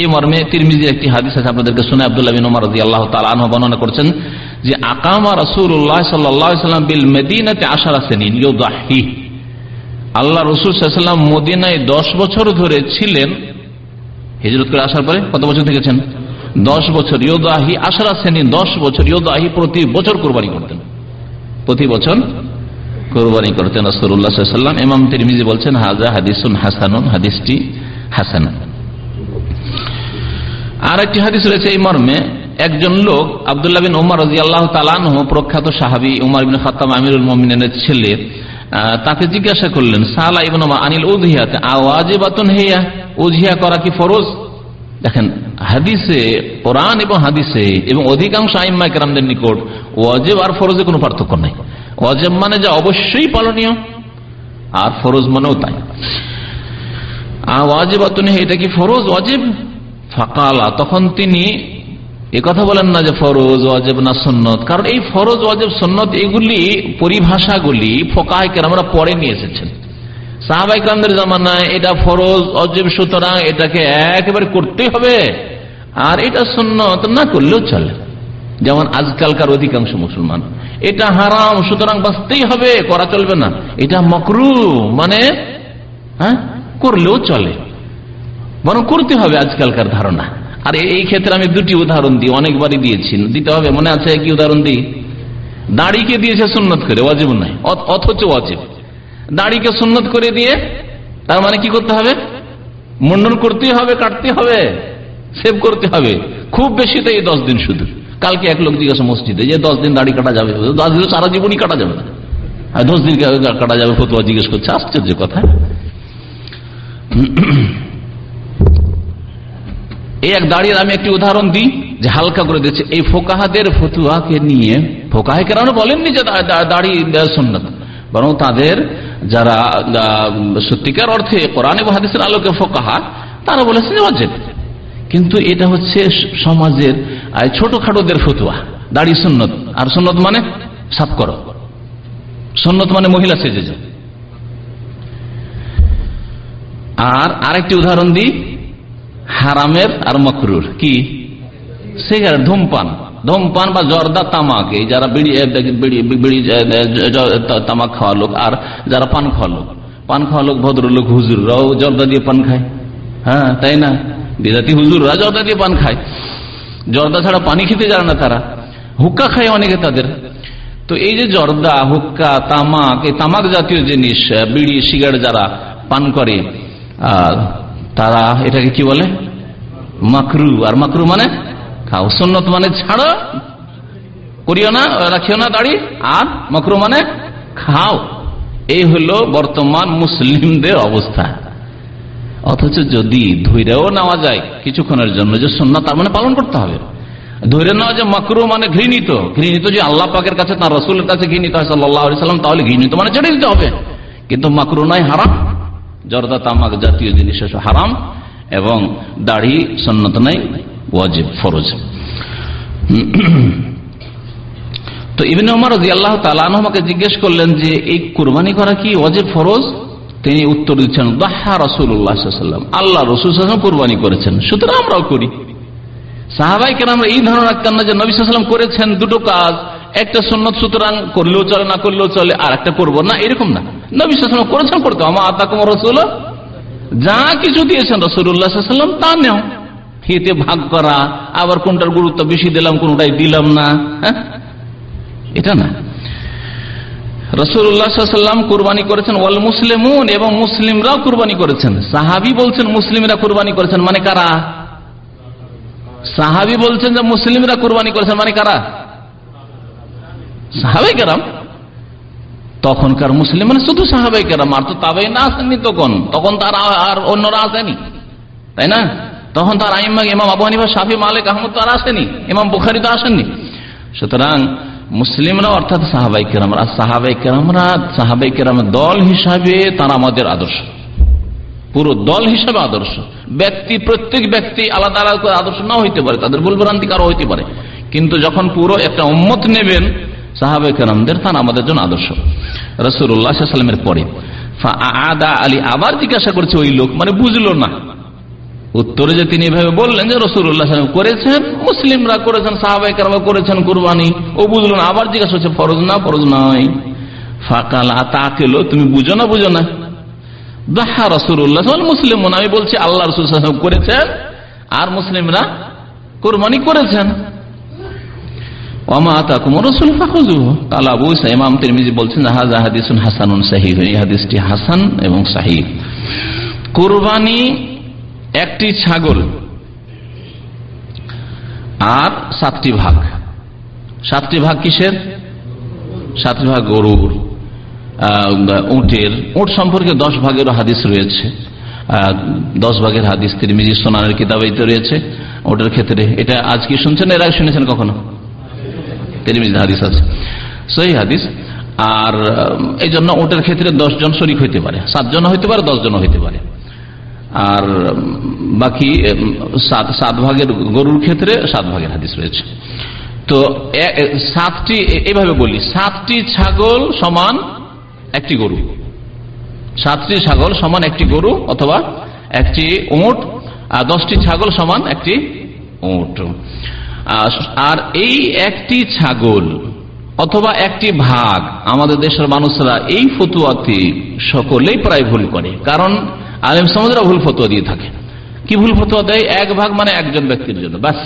এই মর্মে তিরমিজির একটি হাদিস আছে, আপনাদেরকে শুনে আবদুল্লাহ বিন উমর আল্লাহ তাআলা বর্ণনা করছেন যে, আকামা আলাইহি সাল্লাম বিল মদিনাতে আশারা সিনিন ইউদাহি। আল্লাহ রাসূল আলাইহি মদিনায় 10 বছর ধরে ছিলেন। হিজরত করে আসার পরে কত বছর থেকেছেন? 10 বছর। ইউদাহি, আশারা সিনিন 10 বছর। ইউদাহি প্রতি বছর কুরবানি করতেন। প্রতি বছর কোরবানি করতেন সাল্লাম ইমাম তিরমিজি বলছেন, হাজা হাদিসুন হাসানুন, হাদিসটি হাসান। আর একটি হাদিস রয়েছে এই মর্মে, একজন লোক, আবদুল্লাহ বিন উমার রাজি আল্লাহ তালানহ প্রখ্যাত সাহাবি উমার বিন খাতাম আমিরুল মমিনের ছেলে তাকে জিজ্ঞাসা করলেন, সালা ইবন আনিল উজিয়াতে আওয়াজে বাতন হেয়া উজিয়া করা কি ফরজ? দেখেন, হাদিসে, কোরআন এবং হাদিসে, এবং অধিকাংশ আইমাইকরামদের নিকট ওয়াজেব আর ফরজে কোনো পার্থক্য নাই। ওয়াজেব মানে যা অবশ্যই পালনীয়, আর ফরজ মানেও তাই। ওয়াজেব এটা কি ফরজ? ওয়াজেব? ফাঁকালা, তখন তিনি কথা বলেন না যে ফরজ, ওয়াজেব না সন্ন্যত কারণ এই ফরজ, ওয়াজেব সন্ন্যত এগুলি পরিভাষাগুলি ফোকাহের আমরা পরে নিয়ে এসেছেন। সাহাবাইকামদের জামানায় এটা ফরজ অজেব সুতরাং এটাকে একেবারে করতে হবে, আর এটা সন্ন্যত না করলেও চলে। যেমন আজকালকার অধিকাংশ মুসলমান। এটা হারাম, সুতরাং বাঁচতেই হবে, করা চলবে না। এটা মকরু মানে হ্যাঁ? করলেও চলে। বরং করতে হবে আজকালকার ধারণা। আর এই ক্ষেত্রে আমি দুটি উদাহরণ দিই, অনেকবারই দিয়েছি। দিতে হবে, মনে আছে কি উদাহরণ দিই? দাড়িকে দিয়েছে সুন্নত করে অজেব নাই অথচ অজেব দাড়িকে সুন্নত করে দিয়ে, তার মানে কি করতে হবে? মুন্ডন করতে হবে কাটতে হবে, সেভ করতে হবে। খুব বেশি তো এই দশ দিন শুধু। কালকে এক লোক জিজ্ঞাসা, মসজিদে যে দশ দিন দাড়ি কাটা যাবে দশ দিন সারা জীবনই কাটা যাবে না। আর দশ দিন কাটা যাবে, ফতুয়া জিজ্ঞেস করছে, আশ্চর্য কথা। এই এক দাঁড়িয়ে আমি একটি উদাহরণ দিই, যে হালকা করে দিচ্ছে, এই ফোকাহাদের ফতুয়াকে নিয়ে ফোকাহে কেন বলেননি যে দাড়ি সন্ন্যত বরং তাদের যারা সত্যিকার অর্থে কোরআন হাদিসের আলোকে ফোকাহা, তারা বলেছেন অজেব কিন্তু এটা হচ্ছে সমাজের ছোটখাটোদের ফতুয়া, দাড়ি সন্ন্যত আর সন্ন্যত মানে সাফ করো। সন্ন্যত মানে মহিলা সেজে যায় আর আরেকটি উদাহরণ দিই, হারামের আর মকরুর। কি? সিগারেট, ধূমপান। ধূমপান বা জর্দা তামাক, এই যারা তামাক খাওয়া লোক, আর যারা পান খাওয়া লোক। পান খাওয়া লোক, ভদ্রলোক, হুজুররাও জর্দা দিয়ে পান খায়। হ্যাঁ তাই না? বিজাতি হুজুররা জর্দা দিয়ে পান খায়। জর্দা ছাড়া পানি খেতে জানে না তারা। হুক্কা খায় অনেকে তাদের। তো এই যে জর্দা, হুক্কা, তামাক, এই তামাক জাতীয় জিনিস বিড়ি, সিগারেট যারা পান করে আর তারা এটাকে কি বলে? মাকরু। আর মাকরু মানে? খাও। সন্ন্যত মানে ছাড়ো, করিও না, রাখিও না দাড়ি। আর মাকরু মানে খাও। এই হলো বর্তমান মুসলিমদের অবস্থা। অথচ যদি ধৈর্যও নেওয়া যায় কিছুক্ষণের জন্য যে সন্না তার মানে পালন করতে হবে। ধৈর্য নেওয়া যে মাকরু মানে ঘৃণিত। ঘৃণিত যে আল্লাহ পাকের কাছে, তার রসুলের কাছে ঘৃণিত হয় সাল্লাহ সাল্লাম, তাহলে ঘৃণিত মানে ছেড়ে দিতে হবে। কিন্তু মাকরু নয়, হারাম। জর্দা তামাক জাতীয় জিনিস হারাম এবং দাড়ি সন্নত নাই ওয়াজিব, ফরজ। তো ইবিন উমর রাজি আল্লাহ তালানহমাকে জিজ্ঞেস করলেন যে, এই কোরবানি করা কি ওয়াজিব, ফরজ? তিনি উত্তর দিচ্ছেন, দাহা রসুল্লাহাম আল্লাহ রসুল কোরবানি করেছেন সুতরাং আমরাও করি। সাহাবাই কেন আমরা এই ধারণা রাখতাম না যে নবী সাল্লাম করেছেন দুটো কাজ, একটা সন্ন্যত সুতরাং করলেও চলে, না করলেও চলে, আর একটা করব না, এরকম না। নবী সাল্লাম করেছেন করতে আমার আতাকুম রসুল? যা কিছু দিয়েছেন রসুল্লাহাম তা নেও। খেতে ভাগ করা, আবার কোনটার গুরুত্ব বেশি দিলাম, কোনটাই দিলাম না হ্যাঁ? এটা না। রসুল্লাহাম কুরবানি করেছেন, ওয়াল মুসলিমুন, এবং মুসলিমরাও কুরবানি করেছেন। সাহাবি বলছেন, মুসলিমরা কুরবানি করেছেন মানে কারা? সাহাবি বলছেন যে, মুসলিমরা কুরবানি করেছেন মানে কারা? সাহাবাই কেরাম, তখনকার মুসলিম মানে শুধু সাহাবাই কেরাম, আর তো তাবাই না আসেননি তখন। তখন তার আর অন্যরা আসেনি, তাই না? তখন তার আইম্মা ইমাম আবু হানিফা, শাফি, মালিক, আহমদ তো আর আসেনি, ইমাম বুখারি তো আসেননি। সুতরাং মুসলিমরা অর্থাৎ সাহাবাই কেরাম, আর সাহাবাই কেরামরা, সাহাবাই কেরামের দল হিসাবে তারা আমাদের আদর্শ। পুরো দল হিসাবে আদর্শ। ব্যক্তি, প্রত্যেক ব্যক্তি আলাদা আলাদা করে আদর্শ না হইতে পারে, তাদের ভুলভ্রান্তি কারও হইতে পারে। কিন্তু যখন পুরো একটা উম্মত নেবেন সাহাবে কেরামদের, তার আমাদের জন্য আদর্শ। রসুল্লাহ সাল্লামের পরে আদা আলী, আবার জিজ্ঞাসা করছে ওই লোক মানে বুঝলো না। উত্তরে যে তিনি এভাবে বললেন যে রসুল্লাহ করেছেন, মুসলিমরা করেছেন সাহাবাই কারবা করেছেন কুরবানি। ও বুঝলো না, আবার জিজ্ঞাসা হচ্ছে ফরজ না, ফরজ নয় ফাঁকালা তাকেলো তুমি বুঝো না বুঝো না। দাহা রসুল্লাহ মুসলিম আমি বলছি, আল্লাহ রসুল করেছেন, আর মুসলিমরা কোরবানি করেছেন। কোরবানি একটি ছাগল আর সাতটি ভাগ। সাতটি ভাগ কিসের? সাতটি ভাগ গরুর। উটের। উট সম্পর্কে দশ ভাগেরও হাদিস রয়েছে। দশ ভাগের হাদিস তিরমিজি সোনানের কিতাবাইতে রয়েছে। ওটার ক্ষেত্রে এটা আজ কি শুনছেন, এর আগে শুনেছেন কখনো? তিরমিজি হাদিস আছে। সেই হাদিস। আর এই জন্য ওটার ক্ষেত্রে জন শরিক হইতে পারে। সাতজন হইতে পারে জন হইতে পারে। আর বাকি সাত সাত ভাগের গরুর ক্ষেত্রে সাত ভাগের হাদিস রয়েছে। তো সাতটি এইভাবে বলি, সাতটি ছাগল সমান একটি গরু। সাতটি ছাগল সমান একটি গরু অথবা একটি উঁট, আর দশটি ছাগল সমান একটি উঁট। আর এই একটি ছাগল অথবা একটি ভাগ আমাদের দেশের মানুষরা এই ফতুয়াতে সকলেই প্রায় ভুল করে। কারণ আলেম সমাজরা ভুল ফতুয়া দিয়ে থাকে। কি ভুল ফতুয়া দেয়? এক ভাগ মানে একজন ব্যক্তির জন্য, ব্যাস।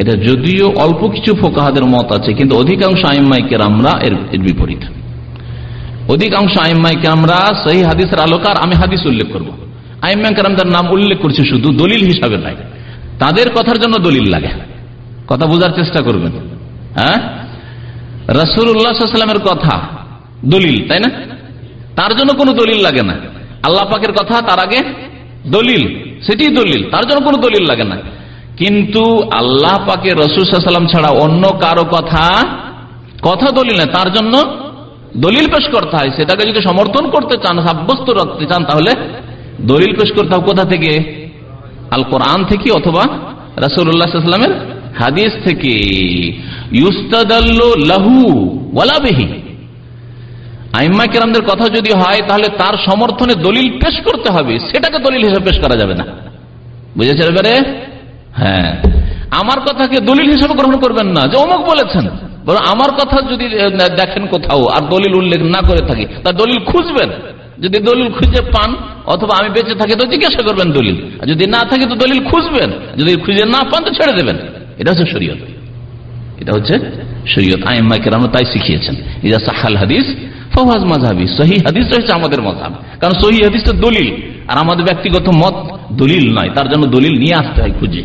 এটা যদিও অল্প কিছু ফোকাহাদের মত আছে, কিন্তু অধিকাংশ আইম্মাইকের আমরা এর এর বিপরীত। অধিকাংশ আইম্মাইকে আমরা সেই হাদিসের আলোকার আমি হাদিস উল্লেখ করব। আইম্মাইকার তার নাম উল্লেখ করছি শুধু, দলিল হিসাবে নাই। তাদের কথার জন্য দলিল লাগে। কথা বোঝার চেষ্টা করবেন। হ্যাঁ? রসুল্লাহামের কথা দলিল, তাই না? তার জন্য কোনো দলিল লাগে না। আল্লাহ পাকের কথা তার আগে দলিল সেটি দলিল, তার জন্য কোনো দলিল লাগে না। কিন্তু আল্লাহ পাকে রসুলাম ছাড়া অন্য কারও কথা কথা দলিল না তার জন্য দলিল পেশ করতে হয়। সেটাকে যদি সমর্থন করতে চান, সাব্যস্ত রাখতে চান, তাহলে দলিল পেশ করতে হবে কোথা থেকে? আল কোরআন থেকে অথবা রাসুল্লাহামের হাদিস থেকে। লাহু ওয়ালাবেহি আইম্মা কেরামদের কথা যদি হয়, তাহলে তার সমর্থনে দলিল পেশ করতে হবে। সেটাকে দলিল হিসেবে পেশ করা যাবে না। বুঝেছেন এবারে হ্যাঁ। আমার কথাকে দলিল হিসেবে গ্রহণ করবেন না। যে অমুক বলেছেন। আমার কথা যদি দেখেন কোথাও আর দলিল উল্লেখ না করে থাকি, তা দলিল খুঁজবেন। যদি দলিল খুঁজে পান, অথবা আমি বেঁচে থাকি, তো জিজ্ঞাসা করবেন দলিল। যদি না থাকে, তো দলিল খুঁজবেন। যদি খুঁজে না পান, তো ছেড়ে দেবেন। এটা হচ্ছে শরীয়ত। এটা হচ্ছে শরীয়ত। আইম্মা কেরাম তাই শিখিয়েছেন। ইজা সাহাল হাদিস মাঝাবি সহি হাদিস রয়েছে আমাদের কারণ সহি হাদিসটা দলিল, আর আমাদের ব্যক্তিগত মত দলিল নয়, তার জন্য দলিল নিয়ে আসতে হয় খুঁজে।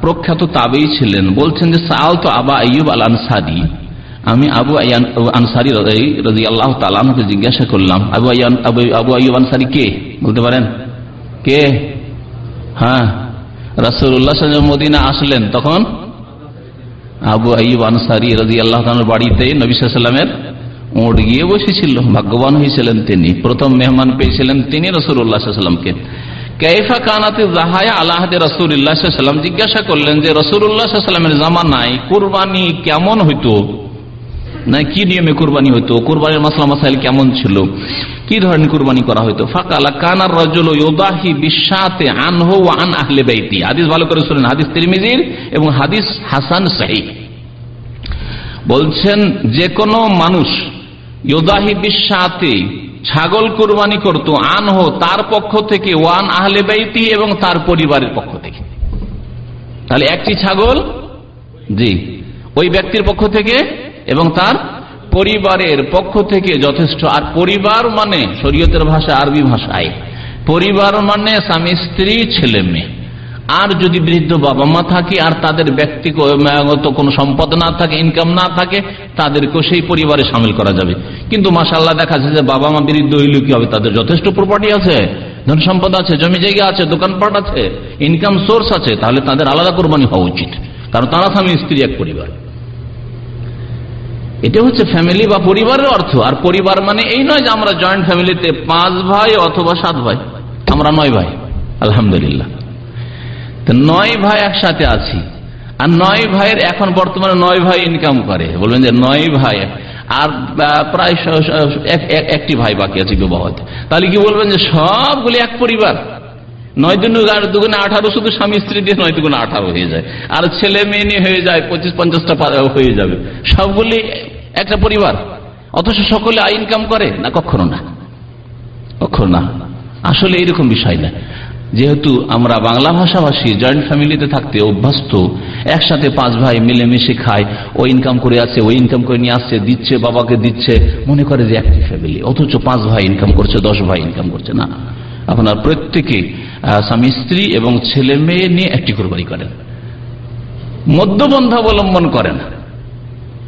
প্রখ্যাত তাবেই ছিলেন, বলছেন যে তো আল আনসারি। আমি আবু আনসারি জিজ্ঞাসা করলাম, আবু আবু আনসারি কে? বলতে পারেন, কে? হ্যাঁ রাসুল্লাহ মদিনা আসলেন। তখন আবু আইব আনসারি রাজি আল্লাহ বাড়িতে নবিসামের ওট গিয়ে বসেছিল। ভাগ্যবান হয়েছিলেন তিনি। প্রথম মেহমান পেয়েছিলেন তিনি রসুল্লাহামকে কেফা কানাতে জাহায়া আল্লাহদে রসুল্লাহাম জিজ্ঞাসা করলেন যে রসুল্লাহামের জামানায় কুরবানি কেমন হইতো? না, কি নিয়মে কুরবানি হইতো? কুরবানির মাসলা মাসাইল কেমন ছিল? কি ধরনের কুরবানি করা হইতো? ফাঁকালা কানার রজল ইউদাহি বিশ্বাতে আনহু আন আহলে বাইতি। হাদিস ভালো করে শুনেন। হাদিস তিরমিজির এবং হাদিস হাসান সাহি। বলছেন যে কোনো মানুষ ইউদাহি বিশ্বাতে ছাগল কুরবানি করত, আনহো তার পক্ষ থেকে ওয়ান আহলে বাইতি এবং তার পরিবারের পক্ষ থেকে। তাহলে একটি ছাগল, জি, ওই ব্যক্তির পক্ষ থেকে এবং তার পরিবারের পক্ষ থেকে যথেষ্ট। আর পরিবার মানে শরীয়তের ভাষা, আরবি ভাষায়। পরিবার মানে স্বামী, স্ত্রী, ছেলে, মেয়ে। আর যদি বৃদ্ধ বাবা মা থাকে, আর তাদের ব্যক্তিগত কোনো সম্পদ না থাকে ইনকাম না থাকে, তাদেরকেও সেই পরিবারে সামিল করা যাবে। কিন্তু মাসাল্লাহ দেখা যাচ্ছে যে বাবা মা বৃদ্ধ হইলে কি হবে? তাদের যথেষ্ট প্রপার্টি আছে, ধন সম্পদ আছে, জমি জায়গা আছে, দোকানপাট আছে ইনকাম সোর্স আছে, তাহলে তাদের আলাদা কোরবানি হওয়া উচিত। কারণ তারা স্বামী, স্ত্রী, এক পরিবার। এটা হচ্ছে ফ্যামিলি বা পরিবারের অর্থ। আর পরিবার মানে এই নয় যে আমরা জয়েন্ট ফ্যামিলিতে পাঁচ ভাই অথবা সাত ভাই। আমরা নয় ভাই। আলহামদুলিল্লাহ। নয় ভাই একসাথে আছি। আর নয় ভাইয়ের এখন বর্তমানে নয় ভাই ইনকাম করে। বলবেন যে নয় ভাই। আর প্রায় একটি ভাই বাকি আছে বিবাহ তাহলে কি বলবেন যে সবগুলি এক পরিবার? নয় দিন দুগুণে আঠারো, শুধু স্বামী স্ত্রী দিয়ে নয় দুগুণে আঠারো হয়ে যায়। আর ছেলে মেয়ে নিয়ে হয়ে যায়, পঁচিশ, পঞ্চাশটা হয়ে যাবে। সবগুলি একটা পরিবার। অথচ সকলে ইনকাম করে? না, কখনো না। কখনো না। আসলে এইরকম বিষয় না। যেহেতু আমরা বাংলা ভাষাভাষী জয়েন্ট ফ্যামিলিতে থাকতে অভ্যস্ত, একসাথে পাঁচ ভাই মিলেমিশে খায়, ও ইনকাম করে আছে ও ইনকাম করে নিয়ে আসছে দিচ্ছে, বাবাকে দিচ্ছে, মনে করে যে একটি ফ্যামিলি অথচ পাঁচ ভাই ইনকাম করছে, দশ ভাই ইনকাম করছে, না। আপনার প্রত্যেকে স্বামী, স্ত্রী এবং ছেলে মেয়ে নিয়ে একটি কোরবানি করেন। মধ্যবন্ধ অবলম্বন করেন।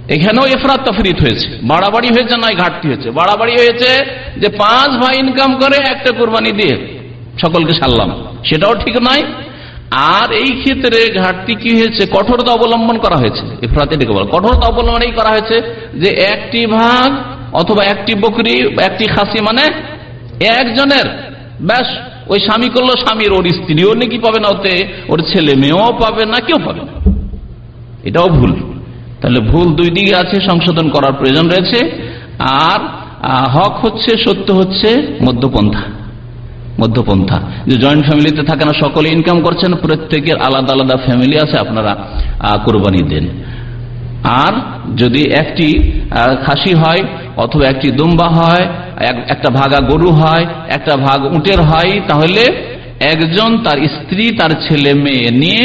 এখানেও এফরাত তফরিত হয়েছে। বাড়াবাড়ি হয়েছে নয়, ঘাটতি হয়েছে। বাড়াবাড়ি হয়েছে যে পাঁচ ভাই ইনকাম করে একটা কোরবানি দিয়ে সকলকে সারলাম। সেটাও ঠিক নয়। আর এই ক্ষেত্রে ঘাটতি কি হয়েছে? কঠোরতা অবলম্বন করা হয়েছে। এফরাতে ডেকে বল। কঠোরতা অবলম্বন এই করা হয়েছে যে একটি ভাগ অথবা একটি বকরি, একটি খাসি মানে একজনের ব্যাস, ওই স্বামী করল স্বামীর, ওর স্ত্রীও নাকি পাবে না, ওতে ওর ছেলে মেয়েও পাবে না, কেউ পাবে না। এটাও ভুল। তাহলে ভুল দুই দিকে আছে, সংশোধন করার প্রয়োজন রয়েছে। আর হক হচ্ছে, সত্য হচ্ছে, মধ্যপন্থা। মধ্যপন্থা। যে জয়েন্ট ফ্যামিলিতে থাকে না, সকলে ইনকাম করছেন, প্রত্যেকের আলাদা আলাদা ফ্যামিলি আছে, আপনারা কোরবানি দেন। আর যদি একটি খাসি হয় অথবা একটি দুম্বা হয় একটা ভাগা গরু হয়, একটা ভাগ উটের হয়, তাহলে একজন তার স্ত্রী, তার ছেলে মেয়ে নিয়ে,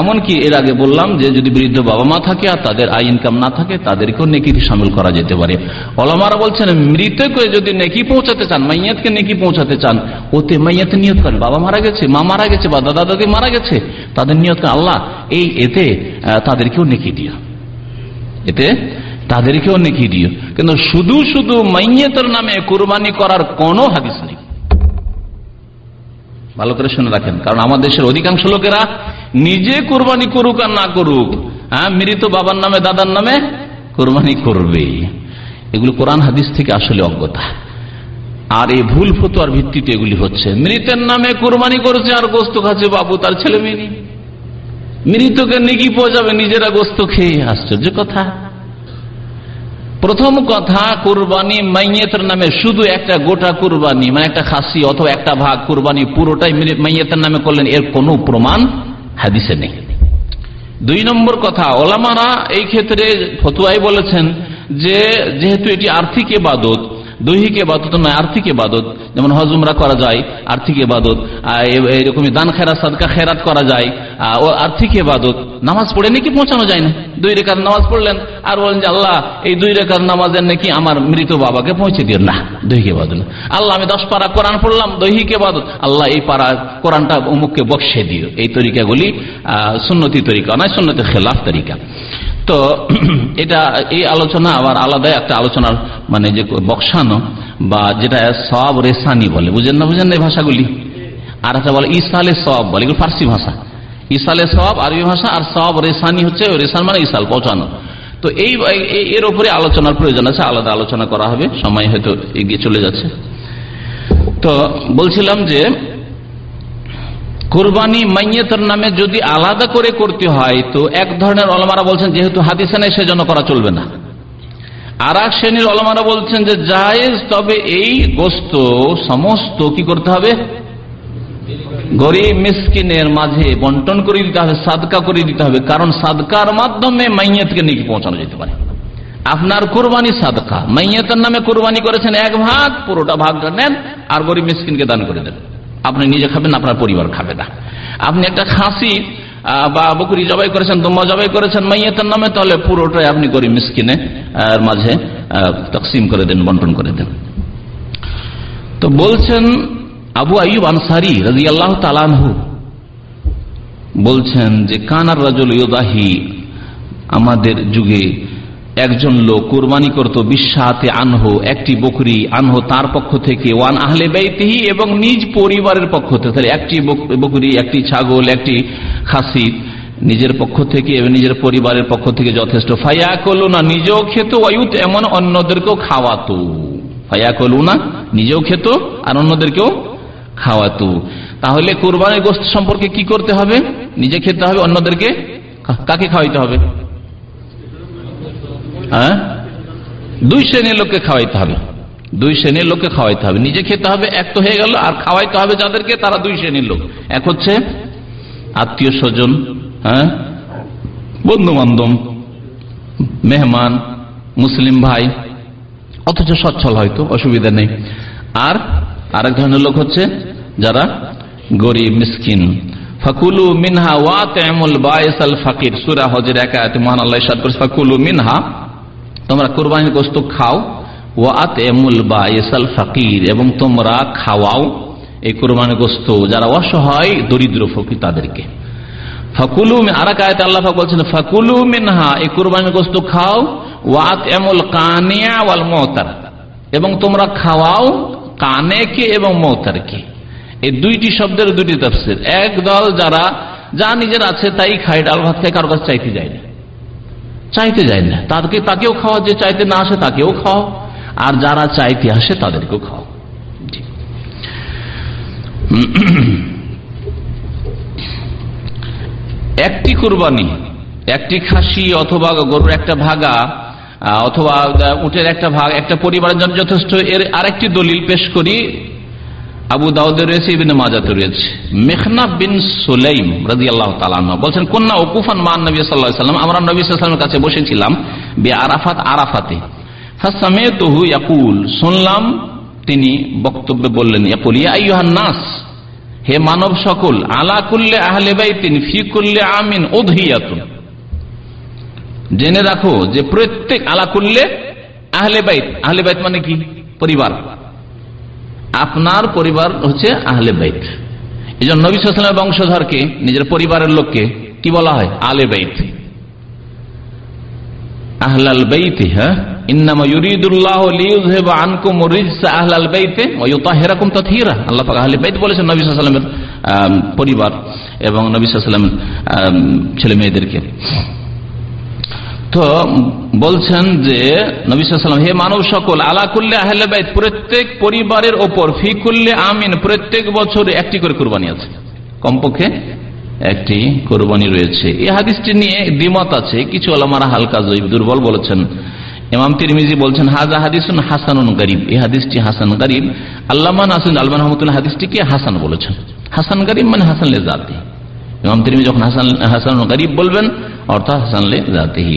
এমনকি এর আগে বললাম যে যদি বৃদ্ধ বাবা মা থাকে আর তাদের আই ইনকাম না থাকে, তাদেরকেও নেকিতে সামিল করা যেতে পারে। অলমারা বলছেন মৃতকে যদি নেকি পৌঁছাতে চান, মাইয়াতকে নেকি পৌঁছাতে চান, ওতে মাইয়াতে নিয়ত করেন। বাবা মারা গেছে, মা মারা গেছে বা দাদা দাদি মারা গেছে, তাদের নিয়ত আল্লাহ, এই এতে তাদেরকেও নেকি দিও এতে তাদেরকেও নেকি দিও। কিন্তু শুধু শুধু মাইয়াতের নামে কোরবানি করার কোনো হাদিস নেই। ভালো করে শুনে রাখেন, কারণ আমাদের দেশের অধিকাংশ লোকেরা নিজে কোরবানি করুক আর না করুক হ্যাঁ মৃত বাবার নামে, দাদার নামে কোরবানি করবে। এগুলো কোরআন হাদিস থেকে আসলে অজ্ঞতা। আর এই ভুল ফতুয়ার ভিত্তিতে এগুলি হচ্ছে। মৃতের নামে কোরবানি করেছে আর গোস্ত খাচ্ছে বাবু, তার ছেলে মেয়ে মৃতকে নিকি পৌঁছাবে নিজেরা গোস্ত খেয়ে। আশ্চর্য কথা। প্রথম কথা, কুরবানি মাইয়েতের নামে শুধু একটা গোটা কুরবানি মানে একটা খাসি অথবা একটা ভাগ কুরবানি পুরোটাই মাইয়েতের নামে করলেন, এর কোনো প্রমাণ হাদিসে নেই। দুই নম্বর কথা, ওলামারা এই ক্ষেত্রে ফতুয়াই বলেছেন যে, যেহেতু এটি আর্থিক এবাদত দৈহিক এবাদত নয়, আর্থিক এবাদত যেমন হজুমরা করা যায়, আর্থিক এবাদত এরকমই দান খেরাত সাদকা, খেরাত করা যায়। ও আর্থিক এবাদত নামাজ পড়ে নাকি পৌঁছানো যায় না? দুই রেখার নামাজ পড়লেন, আর বলেন যে, আল্লাহ, এই দুই রেখার নামাজের নাকি আমার মৃত বাবাকে পৌঁছে দিও না, দৈহিক এবাদত আল্লাহ, আমি দশ পারা কোরআন পড়লাম, দৈহিক এবাদত আল্লাহ, এই পাড়া কোরআনটা অমুককে বক্সে দিও। এই তরিকাগুলি সুন্নতি তরিকা নয়, সুন্নতি খেলাফ তরিকা। তো এটা, এই আলোচনা আবার আলাদা একটা আলোচনার মানে যে বক্সানো বা যেটা সব রেসানি বলে। বুঝেন না, বুঝেন এই ভাষাগুলি? আর একটা বলে, ইসালে সব বলে। এগুলো ফার্সি ভাষা। ইসালে সব আরবি ভাষা আর সব রেসানি হচ্ছে রেসান মানে ইসাল, পৌঁছানো। তো এই, এর উপরে আলোচনার প্রয়োজন আছে, আলাদা আলোচনা করা হবে, সময় হয়তো এগিয়ে চলে যাচ্ছে। তো বলছিলাম যে কোরবানি মাইয়েতের নামে যদি আলাদা করে করতে হয়, তো এক ধরনের অলমারা বলছেন, যেহেতু হাদিসে নেই, সেজন্য করা চলবে না। আর এক শ্রেণির অলমারা বলছেন যে, জায়েজ, তবে এই গোস্ত সমস্ত কি করতে হবে? গরিব মিসকিনের মাঝে বন্টন করে দিতে হবে, সাদকা করে দিতে হবে, কারণ সাদকার মাধ্যমে মাইয়েতকে নিয়ে পৌঁছানো যেতে পারে। আপনার কোরবানি সাদকা, মাইয়েতের নামে কোরবানি করেছেন এক ভাগ, পুরোটা ভাগটা নেন, আর গরিব মিসকিনকে দান করে দেন। আপনি নিজে খাবেন, আপনার পরিবার খাবে না। আপনি একটা খাসি বা বকুরি জবাই করেছেন, দম্বা জবাই করেছেন, মাইয়াতের নামে, তাহলে পুরোটাই আপনি গরিব মিসকিনে মাঝে তকসিম করে দেন, বন্টন করে দেন। তো বলছেন আবু আইব আনসারি রাজি আল্লাহ তালানহু বলছেন যে, কানার রাজল ইউদাহি আমাদের যুগে একজন লোক কোরবানি করত বিশ্বাতে আনহ, একটি বকরি। আনহ তার পক্ষ থেকে, ওয়ান আহলে ব্যয়তিহি এবং নিজ পরিবারের পক্ষ থেকে, তাহলে একটি বকরি, একটি ছাগল, একটি খাসি, নিজের পক্ষ থেকে এবং নিজের পরিবারের পক্ষ থেকে যথেষ্ট। ফাইয়া করল না নিজেও খেত অয়ুত এমন অন্যদেরকেও খাওয়াতো। ফাইয়া করল না নিজেও খেত, আর অন্যদেরকেও খাওয়াতো। তাহলে কোরবানির গোষ্ঠ সম্পর্কে কি করতে হবে? নিজে খেতে হবে, অন্যদেরকে কাকে খাওয়াইতে হবে? হ্যাঁ? দুই শ্রেণির লোককে খাওয়াইতে হবে। দুই শ্রেণির লোককে খাওয়াইতে হবে। নিজে খেতে হবে, এক তো হয়ে গেল, আর খাওয়াইতে হবে যাদেরকে, তারা দুই শ্রেণির লোক। এক হচ্ছে আত্মীয় স্বজন হ্যাঁ? বন্ধু বান্ধব মেহমান, মুসলিম ভাই, অথচ সচ্ছল হয়তো, অসুবিধা নেই। আর আরেক ধরনের লোক হচ্ছে যারা গরিব, মিসকিন। ফাকুলু মিনহা ওয়া তেমুল বায়সাল ফাকির। সুরা হজের একা মহান আল্লাহ ফাকুলু মিনহা তোমরা কোরবানির গোস্ত খাও। ওয়াত এমুল বা এসাল ফাকির, এবং তোমরা খাওয়াও এই কোরবানি গোস্ত যারা অসহায়, দরিদ্র ফকির, তাদেরকে। ফাকুলু আর কায়তে আল্লাহ বলছেন, ফাকুলু এই কোরবানি গোস্ত খাও। ওয়াত এমল কানিয়া ওয়াল মহতার এবং তোমরা খাওয়াও কানেকে এবং মহতারকে এই দুইটি শব্দের দুইটি তফসির। এক দল যারা যা নিজের আছে তাই খায়, ডাল ভাত খায়, কারও কাছে চাইতে যায় না। চাইতে যায় না। তাদেরকে তাকেও খাওয়া, যে চাইতে না আসে তাকেও খাও আর যারা চাইতে আসে তাদেরকেও খাও একটি কুরবানি, একটি খাসি অথবা গরুর একটা ভাগা অথবা উটের একটা ভাগ, একটা পরিবারের জন্য যথেষ্ট। এর আরেকটি দলিল পেশ করি। আবু দাউদের রয়েছে, ইবিন মাজাতে মেখনা বিন সুলাইম রাজি আল্লাহ তালাম বলছেন কন্যা ওকুফান মান নবী সাল্লাম। আমরা নবী সাল্লামের কাছে বসেছিলাম বে আরাফাত। আরাফাতে ফাসামে তহু ইয়াকুল, শুনলাম তিনি বক্তব্যে বললেন, ইয়াকুল ইয়াইহান নাস, হে মানব সকল, আলা কুল্লে আহলে বাইতিন, ফি কুল্লে আমিন ওধিয়াতুন জেনে রাখো যে প্রত্যেক আলা কুল্লে আহলে বাইত আহলে বাইত মানে কি? পরিবার। আপনার পরিবার হচ্ছে আহলে বাইত। এই জন্য নবী সালামের বংশধরকে, নিজের পরিবারের লোককে কি বলা হয়? আলে বাইত। আহলাল হ্যাঁ? আল্লাহ পরিবার এবং নবী আলাইহি ছেলে মেয়েদেরকে তো বলছেন যে নবিসাম হে মানব সকল আলাকুল্লে আহলে বাইত, প্রত্যেক পরিবারের ওপর ফিকুল্লে আমিন, প্রত্যেক বছর একটি করে কোরবানি আছে। কমপক্ষে একটি কোরবানি রয়েছে। এই হাদিসটি নিয়ে দ্বিমত আছে। কিছু আলামারা হালকা জৈব দুর্বল বলেছেন। ইমাম তিরমিজি বলছেন হাজা হাদিসুন হাসানুন গরিব। এই হাদিসটি হাসান গরিব। আল্লামা নাসিন আলমান হাদিসটিকে হাসান বলেছেন। হাসান গরিব মানে হাসান লে জাতি। ইমাম তিরমি যখন হাসান হাসান গরিব বলবেন, অর্থাৎ হাসান লে জাতিহি।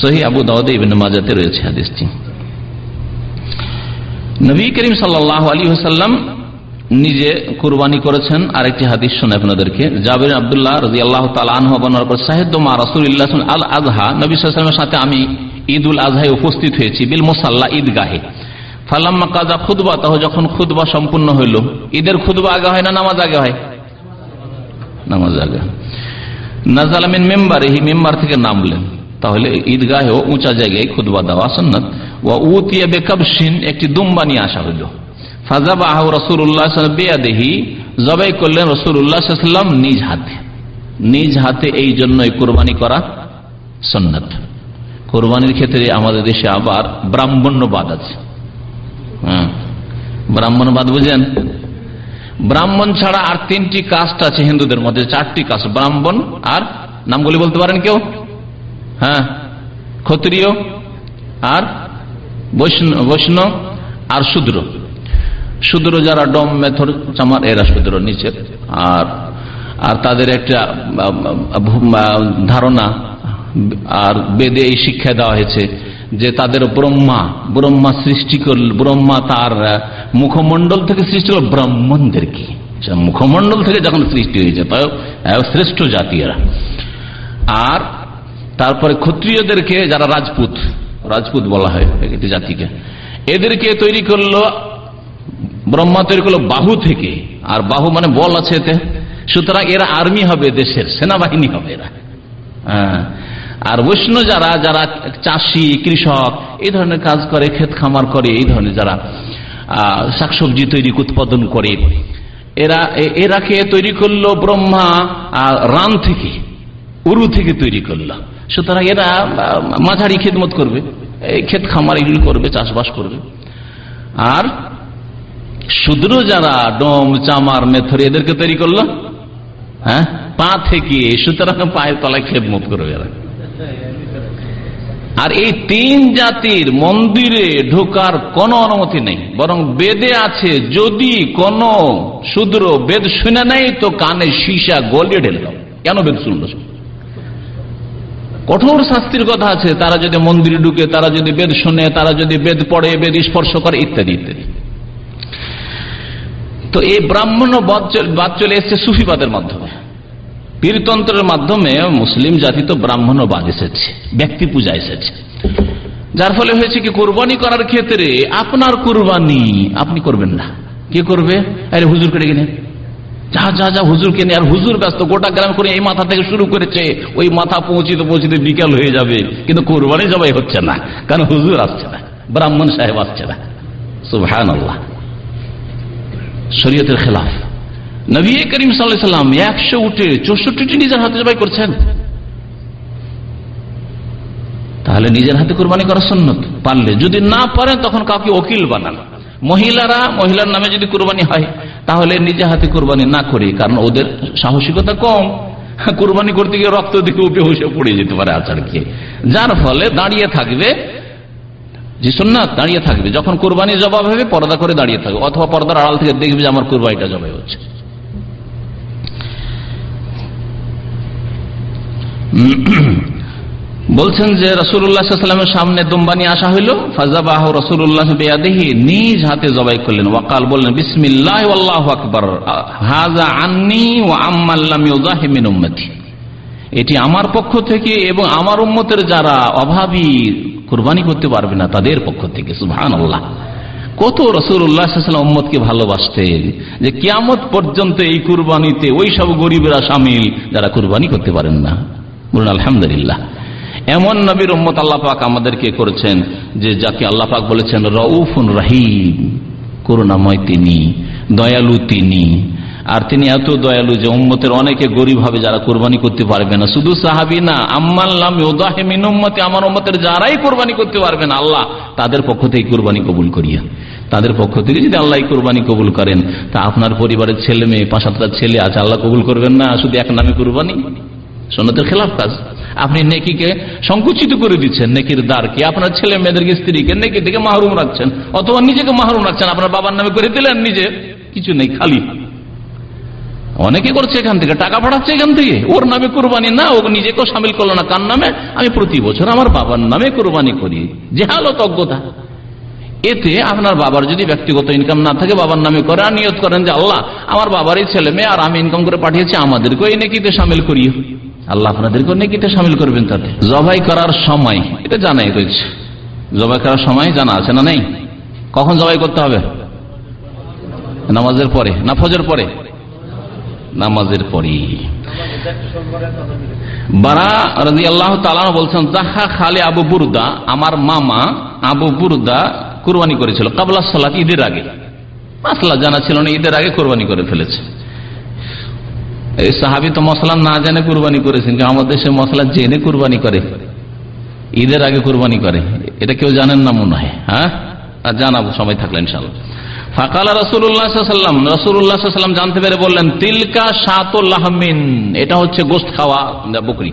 সহি আবু দাউদে ইবিন মাজাতে রয়েছে হাদিসটি। নবী করিম সাল্লাহ আলী হাসাল্লাম নিজে কুরবানি করেছেন। আরেকটি হাদিস শুনে আপনাদেরকে। জাবির আবদুল্লাহ রাজি আল্লাহ সাহেদ মা রাসুল্লাহ আল আজহা নবী সাল্লামের সাথে আমি ঈদ উল আজহায় উপস্থিত হয়েছি, বিল মোসাল্লা ঈদগাহে। ফালাম্মা কাজা খুদবা তাহ যখন খুদবা সম্পূর্ণ হইল, ঈদের খুদবা আগে হয় না নামাজ আগে হয়? নামাজ আগে। নাজালামিন মেম্বার এই মেম্বার থেকে নামলেন। তাহলে ঈদগাহেও উঁচা জায়গায় খুদবা দেওয়া সন্ন্যত ও উতিয়া বেকাবসিন একটি দুম্বা নিয়ে আসা হইল। ফাজাব আহ রসুল্লাহ বেয়াদেহি, জবাই করলেন রসুল্লাহাম নিজ হাতে। নিজ হাতে এই জন্যই কোরবানি করা সন্ন্যত কোরবানির ক্ষেত্রে আমাদের দেশে আবার ব্রাহ্মণ্যবাদ আছে। হ্যাঁ ব্রাহ্মণবাদ বুঝেন? ব্রাহ্মণ ছাড়া আর তিনটি কাস্ট আছে হিন্দুদের মধ্যে, চারটি কাস্ট, ব্রাহ্মণ আর নামগুলি বলতে পারেন কেউ? হ্যাঁ ক্ষত্রিয় আর বৈষ্ণব আর শূদ্র। শূদ্র যারা ডম, মেথর, চামার, এরা শূদ্র নিচে আর আর তাদের একটা ধারণা, আর বেদে এই শিক্ষা দেওয়া হয়েছে। যে তাদের ব্রহ্মা ব্রহ্মা সৃষ্টি করল ব্রহ্মা তার মুখমন্ডল থেকে সৃষ্টি করল ব্রাহ্মণদেরকে মুখমন্ডল থেকে যখন সৃষ্টি হয়েছে তাই শ্রেষ্ঠ জাতি এরা। আর তারপরে ক্ষত্রিয়দেরকে যারা রাজপুত রাজপুত বলা হয় একটি জাতিকে, এদেরকে তৈরি করল, ব্রহ্মা তৈরি করল বাহু থেকে। আর বাহু মানে বল আছে এতে। সুতরাং এরা আর্মি হবে দেশের, সেনাবাহিনী হবে এরা। হ্যাঁ। আর বৈষ্ণব যারা যারা চাষি, কৃষক, এই ধরনের কাজ করে, ক্ষেত খামার করে, এই ধরনের যারা শাকসবজি তৈরি, উৎপাদন করে, এরা এরাকে তৈরি করল? ব্রহ্মা আর রান থেকে, উরু থেকে তৈরি করল। সুতরাং এরা মাঝারি খেদমত করবে, এই ক্ষেত খামার এগুলি করবে, চাষবাস করবে। আর শুদ্র যারা, ডোম, চামার, মেথর, এদেরকে তৈরি করল? হ্যাঁ? পা থেকে, সুতরাং পায়ের তলায় খেদমত করবে এরা। আর এই তিন জাতির মন্দিরে ঢোকার কোন অনুমতি নেই। বরং বেদে আছে, যদি কোন শূদ্র বেদ শুনে নেই, তো কানে সীসা গলিয়ে ঢেলে দাও। কেন বেদ শুনল কঠোর শাস্তির কথা আছে, তারা যদি মন্দিরে ঢুকে, তারা যদি বেদ শুনে, তারা যদি বেদ পড়ে, বেদ স্পর্শ করে, ইত্যাদি ইত্যাদি। তো এই ব্রাহ্মণ বাদ চলে এসছে সুফিবাদের মাধ্যমে। পীরতন্ত্রের মাধ্যমে মুসলিম জাতি তো ব্রাহ্মণবাদ এসেছে, ব্যক্তি পূজা এসেছে। যার ফলে হয়েছে কি, কোরবানি করার ক্ষেত্রে আপনার কোরবানি আপনি করবেন না। কে করবে? আরে হুজুর কেটে কিনে। যা যা যা হুজুর কেনে, আর হুজুর ব্যস্ত, গোটা গ্রাম করে এই মাথা থেকে শুরু করেছে, ওই মাথা পৌঁছিতে পৌঁছিতে বিকাল হয়ে যাবে। কিন্তু কোরবানি জবাই হচ্ছে না, কারণ হুজুর আসছে না, ব্রাহ্মণ সাহেব আসছে না। সুবহান আল্লাহ শরীয়তের খেলাফ। নবী করিম সাল্লাম একশো উঠে চৌষট্টি নিজের হাতে জবাই করছেন। তাহলে নিজের হাতে কোরবানি করা সন্ন্যত পারলে। যদি না পারেন, তখন কাউকে ওকিল বানান। মহিলারা, মহিলার নামে যদি কোরবানি হয়, তাহলে নিজে হাতে কোরবানি না করে কারণ ওদের সাহসিকতা কম। কোরবানি করতে গিয়ে রক্ত দিকে উপে হুসে পড়ে যেতে পারে আচার খেয়ে যার ফলে দাঁড়িয়ে থাকবে, যে সোননাথ দাঁড়িয়ে থাকবে। যখন কোরবানি জবাব হবে, পর্দা করে দাঁড়িয়ে থাকবে। অথবা পর্দার আড়াল থেকে দেখবে যে আমার কোরবানিটা জবাই হচ্ছে। বলছেন যে রসুল্লাহামের সামনে দুম্বানি আসা হইল ফাজাবাহ রসুল্লাহ বেয়াদেহি, নিজ হাতে জবাই করলেন। ওয়াকাল বললেন, বিসমিল্লাহ আকবর হাজা আন্নি ও আম্মাল্লামিন এটি আমার পক্ষ থেকে এবং আমার উম্মতের যারা অভাবী কোরবানি করতে পারবে না, তাদের পক্ষ থেকে সুহান আল্লাহ কত রসুল্লাহাম উম্মতকে ভালোবাসতেন যে কিয়ামত পর্যন্ত এই কুরবানিতে ওই সব গরিবেরা সামিল, যারা কুরবানি করতে পারেন না। বলুন, আলহামদুলিল্লাহ। এমন নবীর উম্মত আল্লাহ পাক আমাদেরকে করেছেন যে যাকে আল্লাহ পাক বলেছেন, রউফুন রাহিম, করুণাময় তিনি, দয়ালু তিনি। আর তিনি এত দয়ালু যে উম্মতের অনেকে গরিব হবে যারা কোরবানি করতে পারবে না। শুধু সাহাবি না আম্মাল্লাম উম্মতে, আমার উম্মতের যারাই কোরবানি করতে পারবে না, আল্লাহ তাদের পক্ষ থেকে কোরবানি কবুল করিয়া। তাদের পক্ষ থেকে যদি আল্লাহ কোরবানি কবুল করেন, তা আপনার পরিবারের ছেলে মেয়ে, পাঁচ সাতটা ছেলে আছে, আল্লাহ কবুল করবেন না? শুধু এক নামে কোরবানি? সন্ন্যতের খেলাফ কাজ। আপনি নেকিকে সংকুচিত করে দিচ্ছেন, নেকির দ্বারকে। আপনার ছেলে মেয়েদেরকে, স্ত্রীকে নেকি থেকে মাহরুম রাখছেন, অথবা নিজেকে মাহরুম রাখছেন। আপনার বাবার নামে করে দিলেন নিজে, কিছু নেই, খালি। অনেকে করছে এখান থেকে, টাকা পাঠাচ্ছে এখান থেকে। ওর নামে কোরবানি না, ও নিজেকেও সামিল করল না। কার নামে? আমি প্রতি বছর আমার বাবার নামে কোরবানি করি। যে হালো তজ্ঞতা এতে আপনার বাবার যদি ব্যক্তিগত ইনকাম না থাকে, বাবার নামে করে আর নিয়ত করেন যে, আল্লাহ, আমার বাবারই ছেলে মেয়ে আর আমি ইনকাম করে পাঠিয়েছি, আমাদেরকেও এই নেকিতে সামিল করিও। আল্লাহ আপনাদেরকে নেকিতে সামিল করবেন তাতে। জবাই করার সময়, এটা জানাই রয়েছে জবাই করার সময় জানা আছে না নেই? কখন জবাই করতে হবে? নামাজের পরে না ফজর পরে? নামাজের পরে। বারা রাজি আল্লাহ তালা বলছেন জাহা খালে আবু বুরদা, আমার মামা আবু বুরদা কুরবানি করেছিল। কাবলা সালাত ঈদের আগে। মাসলা জানা ছিল না, ঈদের আগে কোরবানি করে ফেলেছে। এই সাহাবি তো মশলা না জেনে কুরবানি করেছেন আমাদের দেশে মশলা জেনে কুরবানি করে। ঈদের আগে কুরবানি করে। এটা কেউ জানেন না মনে হয় হ্যাঁ? আর জানাব, সময় থাকলে ইনশাল্লাহ ফাকালা রসুল্লাহাম রসুল্লাহাম জানতে পেরে বললেন, তিলকা সাতমিন এটা হচ্ছে গোস্ত খাওয়া বকরি।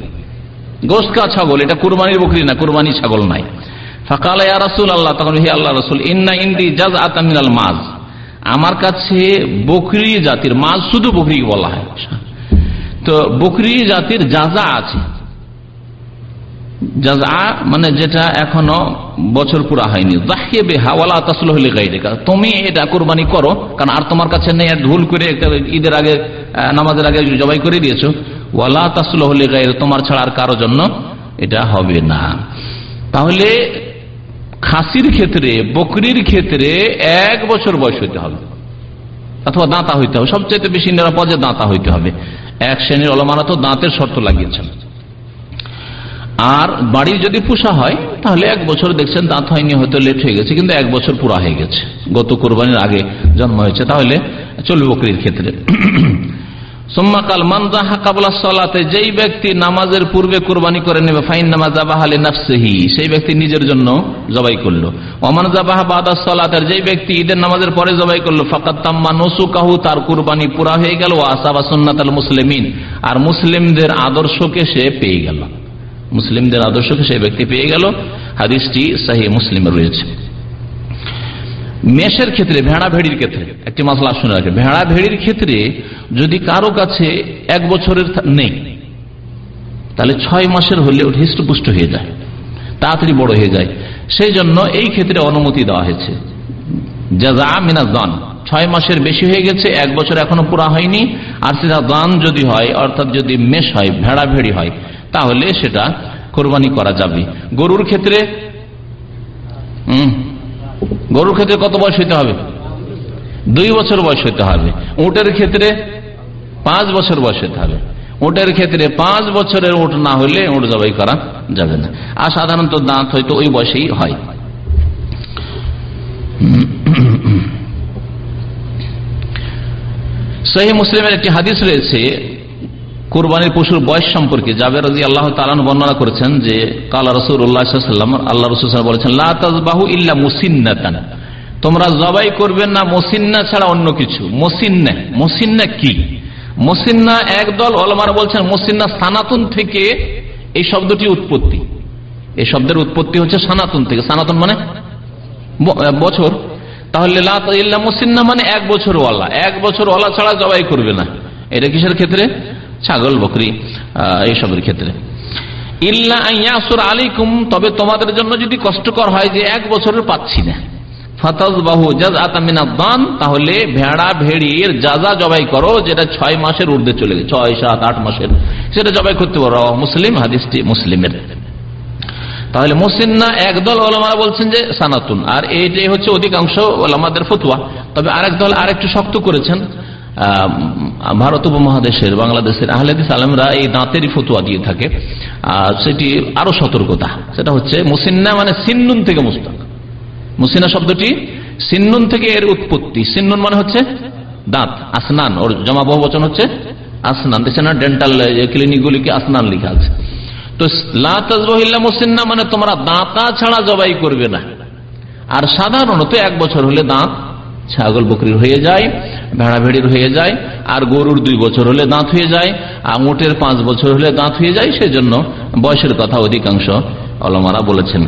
গোস্ত খা ছাগল, এটা কুরবানির বকরি না, কুরবানি ছাগল নাই। ফাকালা রসুল আল্লাহ তখন হে আল্লাহ রসুল, ইন্না ইন্দি জাজ আতামিনাল মাজ আমার কাছে বকরি জাতির মাছ শুধু বকরি বলা হয়। তো বকরি জাতির যাজা আছে যাজা মানে যেটা এখনও বছর পুরা হয়নি। তুমি এটা কোরবানি করো, কারণ আর তোমার কাছে নেই ভুল করে ঈদের আগে নামাজের আগে জবাই করে দিয়েছ। ওয়ালা তাসুল্লাহ গাইর তোমার ছাড়া আর কারও জন্য এটা হবে না। তাহলে খাসির ক্ষেত্রে, বকরির ক্ষেত্রে এক বছর বয়স হইতে হবে। অথবা দাঁতা হইতে হবে। সবচেয়ে বেশি নিরাপদে দাঁতা হইতে হবে। এক শ্রেণির অলমারা তো দাঁতের শর্ত লাগিয়েছেন। আর বাড়ি যদি পোষা হয়, তাহলে এক বছর দেখছেন দাঁত হয়নি, হয়তো লেট হয়ে গেছে, কিন্তু এক বছর পুরা হয়ে গেছে। গত কোরবানির আগে জন্ম হয়েছে, তাহলে চলবে বকরির ক্ষেত্রে। সোম্মাকাল মানজাহা কাবলা সলাতে, যেই ব্যক্তি নামাজের পূর্বে কোরবানি করে নেবে, ফাইন নামাজ আবাহালে নাফসেহি সেই ব্যক্তি নিজের জন্য জবাই করল। ওমান জাবাহা বাদা সলাতের, যেই ব্যক্তি ঈদের নামাজের পরে জবাই করল ফাকাত তাম্মা নসু কাহু তার কুরবানি পুরা হয়ে গেল আসাবা সুন্নাত আল মুসলিমিন। আর মুসলিমদের আদর্শকে সে পেয়ে গেল। মুসলিমদের আদর্শকে সে ব্যক্তি পেয়ে গেল। হাদিসটি সাহি মুসলিমে রয়েছে। মেষের ক্ষেত্রে, ভেড়া ভেড়ির ক্ষেত্রে, একটি মশলা শুনে রাখে, ভেড়া ভেড়ির ক্ষেত্রে যদি কারও কাছে এক বছরের নেই, তাহলে ছয় মাসের হলে হৃষ্টপুষ্ট হয়ে যায়, তাড়াতাড়ি বড় হয়ে যায়। সেই জন্য এই ক্ষেত্রে অনুমতি দেওয়া হয়েছে। যা মিনাজ দান, ছয় মাসের বেশি হয়ে গেছে, এক বছর এখনও পুরা হয়নি। আর সেটা দান যদি হয়, অর্থাৎ যদি মেষ হয়, ভেড়া ভেড়ি হয়, তাহলে সেটা কোরবানি করা যাবে। গরুর ক্ষেত্রে হম গরুর ক্ষেত্রে কত বয়স হইতে হবে? দুই বছর বয়স হতে হবে। উটের ক্ষেত্রে পাঁচ বছর বয়স হতে হবে। উটের ক্ষেত্রে পাঁচ বছরের উঠ না হলে উঠ জবাই করা যাবে না। আর সাধারণত দাঁত হয়তো ওই বয়সেই হয়। সহি মুসলিমের একটি হাদিস রয়েছে কোরবানির পশুর বয়স সম্পর্কে জাবের আল্লাহ তালান বর্ণনা করেছেন যে, কালা রসুল উল্লাহাম আল্লাহ রসুল বলেছেন লাহু ইল্লা মুসিন্নাতান। তোমরা জবাই করবে না মসিন্না ছাড়া অন্য কিছু। মসিন্না মসিন্না কি? মসিন্না একদল অলমার বলছেন, মসিন্না সানাতুন থেকে এই শব্দটি উৎপত্তি। এই শব্দের উৎপত্তি হচ্ছে সানাতুন থেকে। সানাতুন মানে বছর। তাহলে মুসিন্না মানে এক বছর ওয়ালা এক বছর ওয়ালা ছাড়া জবাই করবে না। এটা কিসের ক্ষেত্রে? ছাগল, বকরি এইসবের ক্ষেত্রে। ইল্লা আলিকুম তবে তোমাদের জন্য যদি কষ্টকর হয় যে এক বছরের পাচ্ছি না। তাহলে ভেড়া ভেড়ির যা জবাই করো, যেটা ছয় মাসের ঊর্ধ্বে চলে গেছে, ছয়, সাত, আট মাসের, সেটা জবাই করতে পারো। মুসলিম, হাদিসটি মুসলিমের। তাহলে মুসিন্না একদল ওলামারা বলছেন যে সানাতুন। আর এইটাই হচ্ছে অধিকাংশ ওলামাদের ফতুয়া। তবে আরেক দল আরেকটু শক্ত করেছেন। ভারত উপমহাদেশের, বাংলাদেশের আহলেদিস আলমরা এই দাঁতেরই ফতুয়া দিয়ে থাকে। আর সেটি আরও সতর্কতা। সেটা হচ্ছে মুসিন্না মানে সিন্নুন থেকে মুস্তাক। মুসিনা শব্দটি সিন্নুন থেকে এর উৎপত্তি। সিন্নুন মানে হচ্ছে দাঁত, আসনান। ওর জমা বহু বচন হচ্ছে আসনান। দেখছেন না? ডেন্টাল ক্লিনিক গুলিকে আসনান লিখা আছে। তো লাজবহিল্লা মুসিন্না মানে তোমরা দাঁতা ছাড়া জবাই করবে না। আর সাধারণত এক বছর হলে দাঁত ছাগল বকরির হয়ে যায়, ভেড়া ভেড়ির হয়ে যায়, আর গরুর দুই বছর হলে দাঁত হয়ে যায়, আর মোটের পাঁচ বছর হলে দাঁত হয়ে যায়, সেজন্য বয়সের কথা অধিকাংশ অলমারা বলেছেন।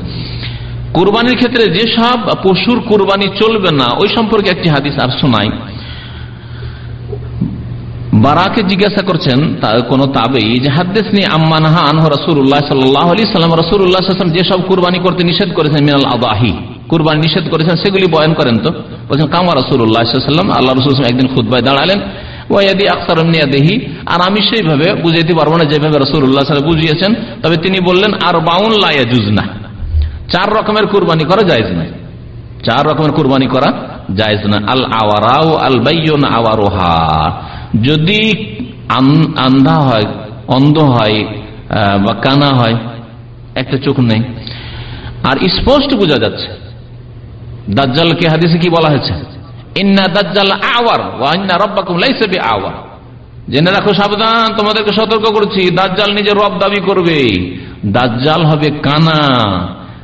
কোরবানির ক্ষেত্রে যেসব পশুর কোরবানি চলবে না, ওই সম্পর্কে একটি হাদিস আর শোনাই। বারাকে জিজ্ঞাসা করছেন কোন তাবেই, যে হাদিস নিয়ে আম্মানহা আনহ রসুল্লাহ সাল্লাহ আলি সাল্লাম রসুল্লাহ যেসব কোরবানি করতে নিষেধ করেছেন মিনাল আবাহি কোরবানি নিষেধ করেছেন, সেগুলি বয়ান করেন তো? বলছেন, কামা রসুল্লাহাম আল্লাহ রসুল একদিন খুদ্ায় দাঁড়ালেন ওয়াদি আখতার দেহি আর আমি সেইভাবে বুঝাইতে পারব না, যেভাবে রসুল্লাহ বুঝিয়েছেন, তবে তিনি বললেন আর বাউন লাইয়া জুজ না চার রকমের কোরবানি করা যায় না চার রকমের কোরবানি করা যায় না আল আওয়ারাও আল বাইন আওয়ারোহা, যদি আন্ধা হয়, অন্ধ হয় বা কানা হয়, একটা চোখ নেই। আর স্পষ্ট বোঝা যাচ্ছে দাজ্জালকে হাদিসে কি বলা হয়েছে? ইন্না দাজ্জাল আওয়ার ওয়ান্না রব্বাকুম লাইসা আওয়ার জেনে রাখো, সাবধান, তোমাদেরকে সতর্ক করছি, দাজ্জাল নিজের রব দাবি করবে। দাজ্জাল হবে কানা,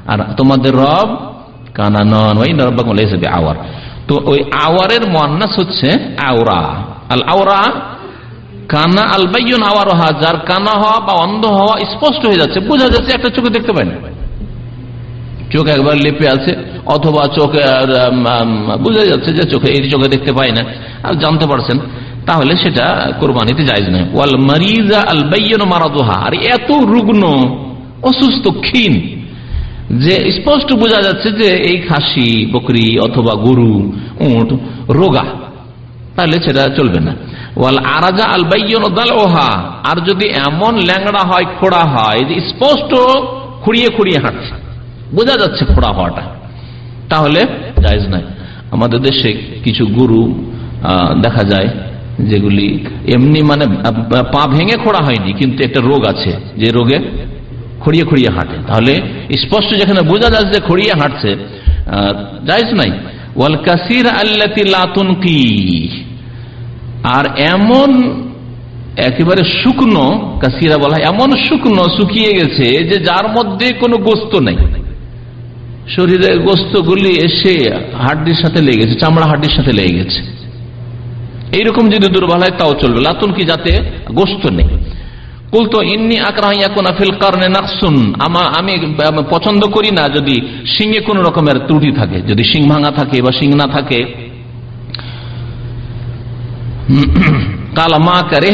আর তোমাদের রব কানা নন ওই রব্বাকুম লাইসা আওয়ার তো ওই আওয়ারের মন্নাস হচ্ছে আওরা। আল আওরা কানা আল বাইন আওয়ার যার কানা হওয়া বা অন্ধ হওয়া স্পষ্ট হয়ে যাচ্ছে, বোঝা যাচ্ছে, একটা চোখে দেখতে পাই না। চোখ একবার লেপে আছে। অথবা চোখে বোঝা যাচ্ছে যে চোখে এই চোখে দেখতে পাই না। আর জানতে পারছেন, তাহলে সেটা কোরবানিতে যাইজ নয়। ওয়াল মারিজা আল বাইন মারাদোহা। আর এত রুগ্ন, অসুস্থ, ক্ষীণ, যে স্পষ্ট বোঝা যাচ্ছে যে এই খাসি, বকরি অথবা গরু উঠ রোগা, তাহলে সেটা চলবে না। ওয়াল আরাজা আল বাইন ওহা আর যদি এমন ল্যাংড়া হয়, খোড়া হয়, যে স্পষ্ট খুঁড়িয়ে খুঁড়িয়ে হাঁটছে, বোঝা যাচ্ছে খোড়া হওয়াটা। তাহলে জায়জ নাই। আমাদের দেশে কিছু গুরু দেখা যায় যেগুলি এমনি মানে পা ভেঙে খোড়া হয়নি, কিন্তু একটা রোগ আছে যে রোগে খড়িয়ে খড়িয়ে হাঁটে। তাহলে স্পষ্ট যেখানে বোঝা যাচ্ছে যে খড়িয়ে হাঁটছে জায়জ নাই। ওয়াল কাসির আল্লাতি লাতুন কি? আর এমন একেবারে শুকনো, কাসিরা বলা এমন শুকনো শুকিয়ে গেছে যে যার মধ্যে কোনো গোস্ত নেই। শরীরের গোস্তগুলি এসে হাড্ডির সাথে লেগে গেছে, চামড়া হাড্ডির সাথে লেগে গেছে। এইরকম যদি দুর্বল হয় তাও চলবে, লাতুন কি যাতে গোস্ত নেই। কুলতো ইন্নি আকরাহিল কারণে নাকসুন, আমি পছন্দ করি না যদি সিংহে কোন রকমের ত্রুটি থাকে, যদি সিং ভাঙা থাকে বা সিং না থাকে। কালা মা করে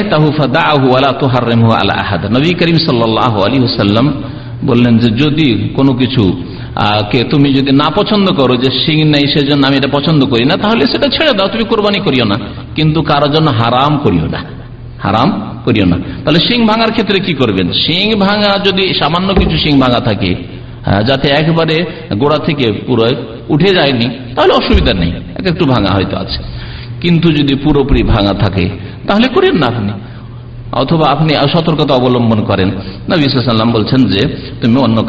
নবী করিম সাল্লাহ আলী হুসাল্লাম বললেন যে যদি কোনো কিছু কে তুমি যদি না পছন্দ করো যে সিং নেই, সেজন্য আমি এটা পছন্দ করি না, তাহলে সেটা ছেড়ে দাও, তুমি কোরবানি করিও না। কিন্তু কারও জন্য হারাম করিও না। হারাম করিও না। তাহলে সিং ভাঙার ক্ষেত্রে কি করবেন? সিং ভাঙা যদি সামান্য কিছু সিং ভাঙা থাকে যাতে একবারে গোড়া থেকে পুরো উঠে যায়নি, তাহলে অসুবিধা নেই একটু ভাঙা হয়তো আছে। কিন্তু যদি পুরোপুরি ভাঙা থাকে, তাহলে করেন না আপনি। অথবা আপনি সতর্কতা অবলম্বন করেন। না সাল্লাম বলছেন যে, তুমি অন্য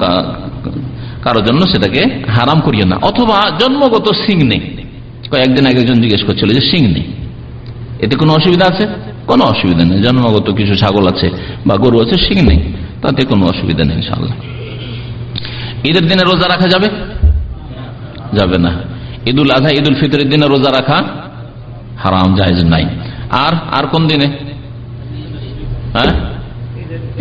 কারোর জন্য সেটাকে হারাম করিও না। অথবা জন্মগত সিং নেই। কয়েকদিন আগে একজন জিজ্ঞেস করছিল যে সিং নেই। এতে কোনো অসুবিধা আছে? কোনো অসুবিধা নেই। জন্মগত কিছু ছাগল আছে বা গরু আছে সিং নেই। তাতে কোনো অসুবিধা নেই ইনশাল্লাহ ঈদের দিনে রোজা রাখা যাবে? যাবে না। ঈদ ঈদুল আজহা ঈদুল ফিতরের দিনে রোজা রাখা হারাম জাহেজ নাই। আর আর কোন দিনে? হ্যাঁ?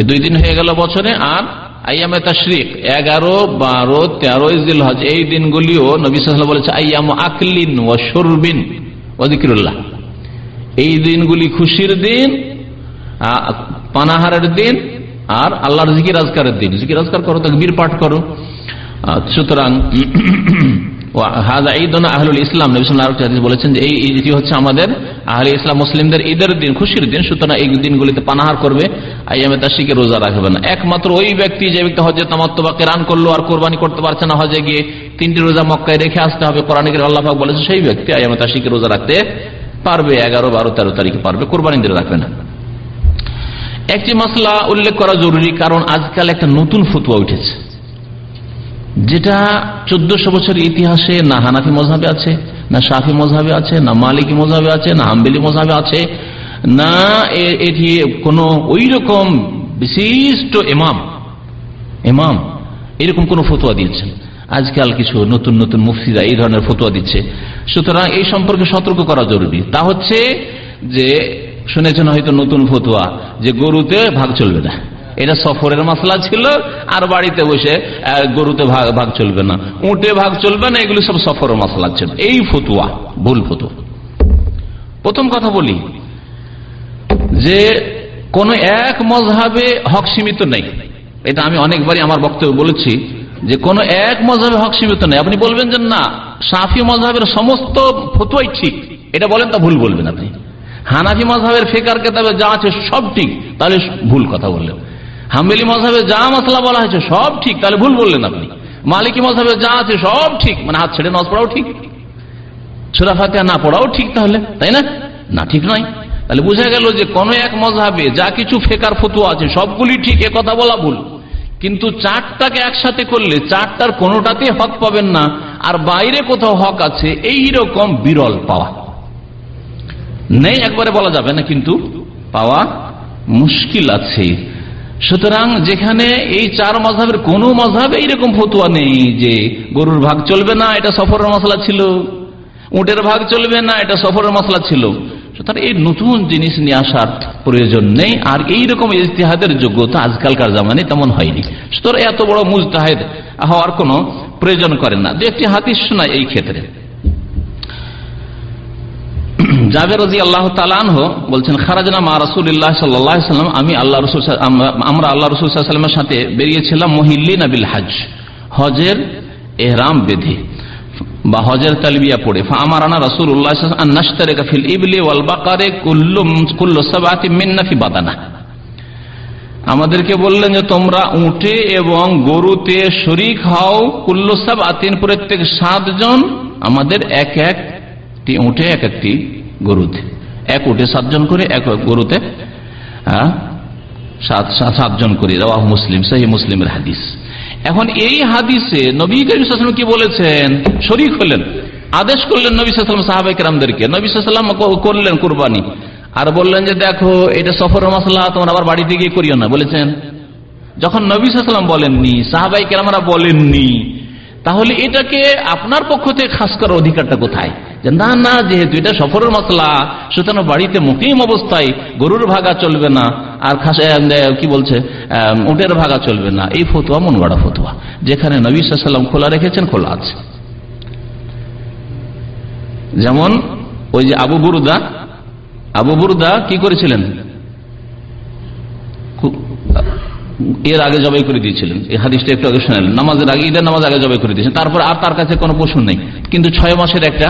দুই দিন হয়ে গেল বছরে, আর আইয়ামে তাশরিক, এগারো, বারো, তেরো ইজিল হজ এই দিনগুলিও নবী বলেছে, আইয়াম আকলিন ও সরবিন ওদিকিরুল্লাহ এই দিনগুলি খুশির দিন পানাহারের দিন, আর আল্লাহর জিকির আজকারের দিন। জিকির আজকার করো তাকে বীর পাঠ করো। সুতরাং ইসলাম বলেছেন যে হচ্ছে আমাদের ইসলাম মুসলিমদের ঈদের দিন, খুশির দিন। সুতরাং এই দিনগুলিতে করবে তাসিকে রোজা রাখবে না। একমাত্র ওই ব্যক্তি যে ব্যক্তি হজে তামাত্ম বা কেরান করল আর কোরবানি করতে পারছে না হজে গিয়ে তিনটি রোজা মক্কায় রেখে আসতে হবে কোরআনিকের আল্লাহ বলেছে, সেই ব্যক্তি আইয়ামে তাসিকে রোজা রাখতে পারবে, এগারো, বারো, তেরো তারিখে পারবে, কোরবানি দিয়ে রাখবে না। একটি মশলা উল্লেখ করা জরুরি, কারণ আজকাল একটা নতুন ফতুয়া উঠেছে। যেটা চোদ্দশো বছরের ইতিহাসে না হানাফি মজাবে আছে, না সাফি মজাবে আছে, না মালিকি মজাবে আছে, না হাম্বেলি মজাবে আছে, না এটি কোনো ওই রকম বিশিষ্ট এমাম এমাম এরকম কোন ফতুয়া দিয়েছেন। আজকাল কিছু নতুন নতুন মুফতিরা এই ধরনের ফতুয়া দিচ্ছে। সুতরাং এই সম্পর্কে সতর্ক করা জরুরি। তা হচ্ছে যে, শুনেছেন হয়তো নতুন ফতুয়া যে গরুতে ভাগ চলবে না। এটা সফরের মশলা ছিল, আর বাড়িতে বসে গরুতে ভাগ চলবে না। উঠে ভাগ চলবে না, এগুলি সব সফরের মশলা ছিল। এই ফতুয়া, ভুল ফতুয়া। প্রথম কথা বলি যে, কোন এক মজহাবে হক সীমিত নেই। এটা আমি অনেকবারই আমার বক্তব্য বলেছি যে, কোন এক মজাবে হক সীমিত নেই। আপনি বলবেন যে, না, সাফি মজাবের সমস্ত ফতুয়াই ঠিক। এটা বলেন তা ভুল বলবেন আপনি। হানাফি মজাবের ফেকার কেতাবে যা আছে সব ঠিক, তাহলে ভুল কথা বললেন। হামেলি মজাবে যা মশলা বলা হয়েছে সব ঠিক। তাহলে ভুল বললেন আপনি। মালিকী মজাবে যা আছে সব ঠিক। মানে হাত ছেড়ে নজ পড়াও ঠিক। ছোড়া ফাতে না পড়াও ঠিক তাহলে, তাই না? না, ঠিক নয়। তাহলে বোঝা গেল যে কোন এক মজাবে যা কিছু ফেকার ফতুয়া আছে, সবগুলি ঠিক কথা বলা ভুল। কিন্তু চারটাকে একসাথে করলে চারটার কোনোটাতে হক পাবেন না, আর বাইরে কোথাও হক আছে এই রকম বিরল পাওয়া। নেই, একবারে বলা যাবে না, কিন্তু পাওয়া মুশকিল আছে। সুতরাং যেখানে এই চার মজাবের কোন মজাবে এইরকম ফতুয়া নেই যে গরুর ভাগ চলবে না, এটা সফরের মশলা ছিল। উটের ভাগ চলবে না, এটা সফরের মশলা ছিল। সুতরাং এই নতুন জিনিস নিয়ে আসার প্রয়োজন নেই, আর এইরকম ইতিহাদের যোগ্যতা আজকালকার জামানে তেমন হয়নি। সুতরাং এত বড় মুজতাহেদ হওয়ার কোনো প্রয়োজন করে না। দু একটি হাতিস শোনায় এই ক্ষেত্রে। জাবের রাজি আল্লাহ তালানহ বলছেন, খারাজনা মা রসুল্লাহ সাল্লাম, আমি আল্লাহ রসুল আমরা আল্লাহ রসুল সাল্লামের সাথে বেরিয়েছিলাম মহিল্লি নাবিল হাজ হজের এহরাম বেধি বা হজের তালবিয়া পড়ে। আমার আনা রসুল উল্লাহ ফিল ইবলি ওয়াল বাকারে কুল্লু সাবাতি মিন্নাফি বাদানা। আমাদেরকে বললেন যে, তোমরা উঠে এবং গরুতে শরিক হও কুল্লুসাব আতিন প্রত্যেক সাতজন আমাদের এক একটি উঠে এক একটি গরুতে। এক উঠে সাতজন করে, এক গরুতে সাতজন করে। রাহ মুসলিম সেই মুসলিমের হাদিস। এখন এই হাদিসে নবী করিম কি বলেছেন? শরিক হলেন। আদেশ করলেন নবী সাল্লাম সাহাবাই কেরামদেরকে নবী সাল্লাম করলেন কোরবানি। আর বললেন যে, দেখো, এটা সফর মশলা তোমার আবার বাড়িতে গিয়ে করিও না। বলেছেন। যখন নবী সাল্লাম বলেননি সাহাবাই কেরামরা বলেননি তাহলে এটাকে আপনার পক্ষ থেকে খাস করার অধিকারটা কোথায়? যে না না, যেহেতু এটা সফরের মশলা সুতরাং বাড়িতে মুকিম অবস্থায় গরুর ভাগা চলবে না, আর খাস কি বলছে উটের ভাগা চলবে না, এই ফতুয়া মন গড়া ফতুয়া, যেখানে নবী সাল্লাম খোলা রেখেছেন, খোলা আছে। যেমন ওই যে আবু বুরুদা আবু বুরুদা কি করেছিলেন? এর আগে জবাই করে দিয়েছিলেন। এই হাদিসটা একটু আগে শোনালেন নামাজের আগে, ঈদের নামাজ আগে জবাই করে দিয়েছেন। তারপর আর তার কাছে কোনো পশু নেই। কিন্তু ছয় মাসের একটা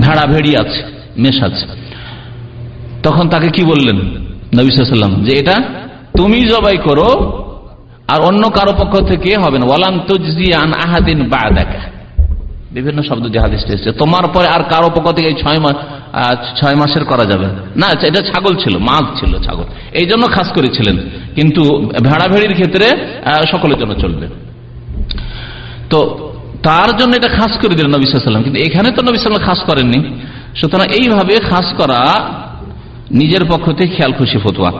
ভেড়া ভেড়ি আছে, মেষ আছে। তখন তাকে কি বললেন নবিসাল্লাম যে এটা তুমি জবাই করো, আর অন্য কারও পক্ষ থেকে হবে না। ওয়ালান তুজিয়ান আহাদিন বা দেখা বিভিন্ন শব্দ দিয়ে হাদিসটা এসছে। তোমার পরে আর কারও পক্ষ থেকে এই ছয় মাস ছয় মাসের করা যাবে না। না এটা ছাগল ছিল, মাছ ছিল ছাগল। এই জন্য খাস করেছিলেন। কিন্তু ভেড়া ভেড়ির ক্ষেত্রে সকলের জন্য চলবে। তো তার জন্য এটা খাস করে দিলেন নবী সাল্লাম কিন্তু এখানে তো নবী সাল্লাম খাস করেননি। সুতরাং এইভাবে খাস করা নিজের পক্ষ থেকে খেয়াল খুশি ফতুয়া।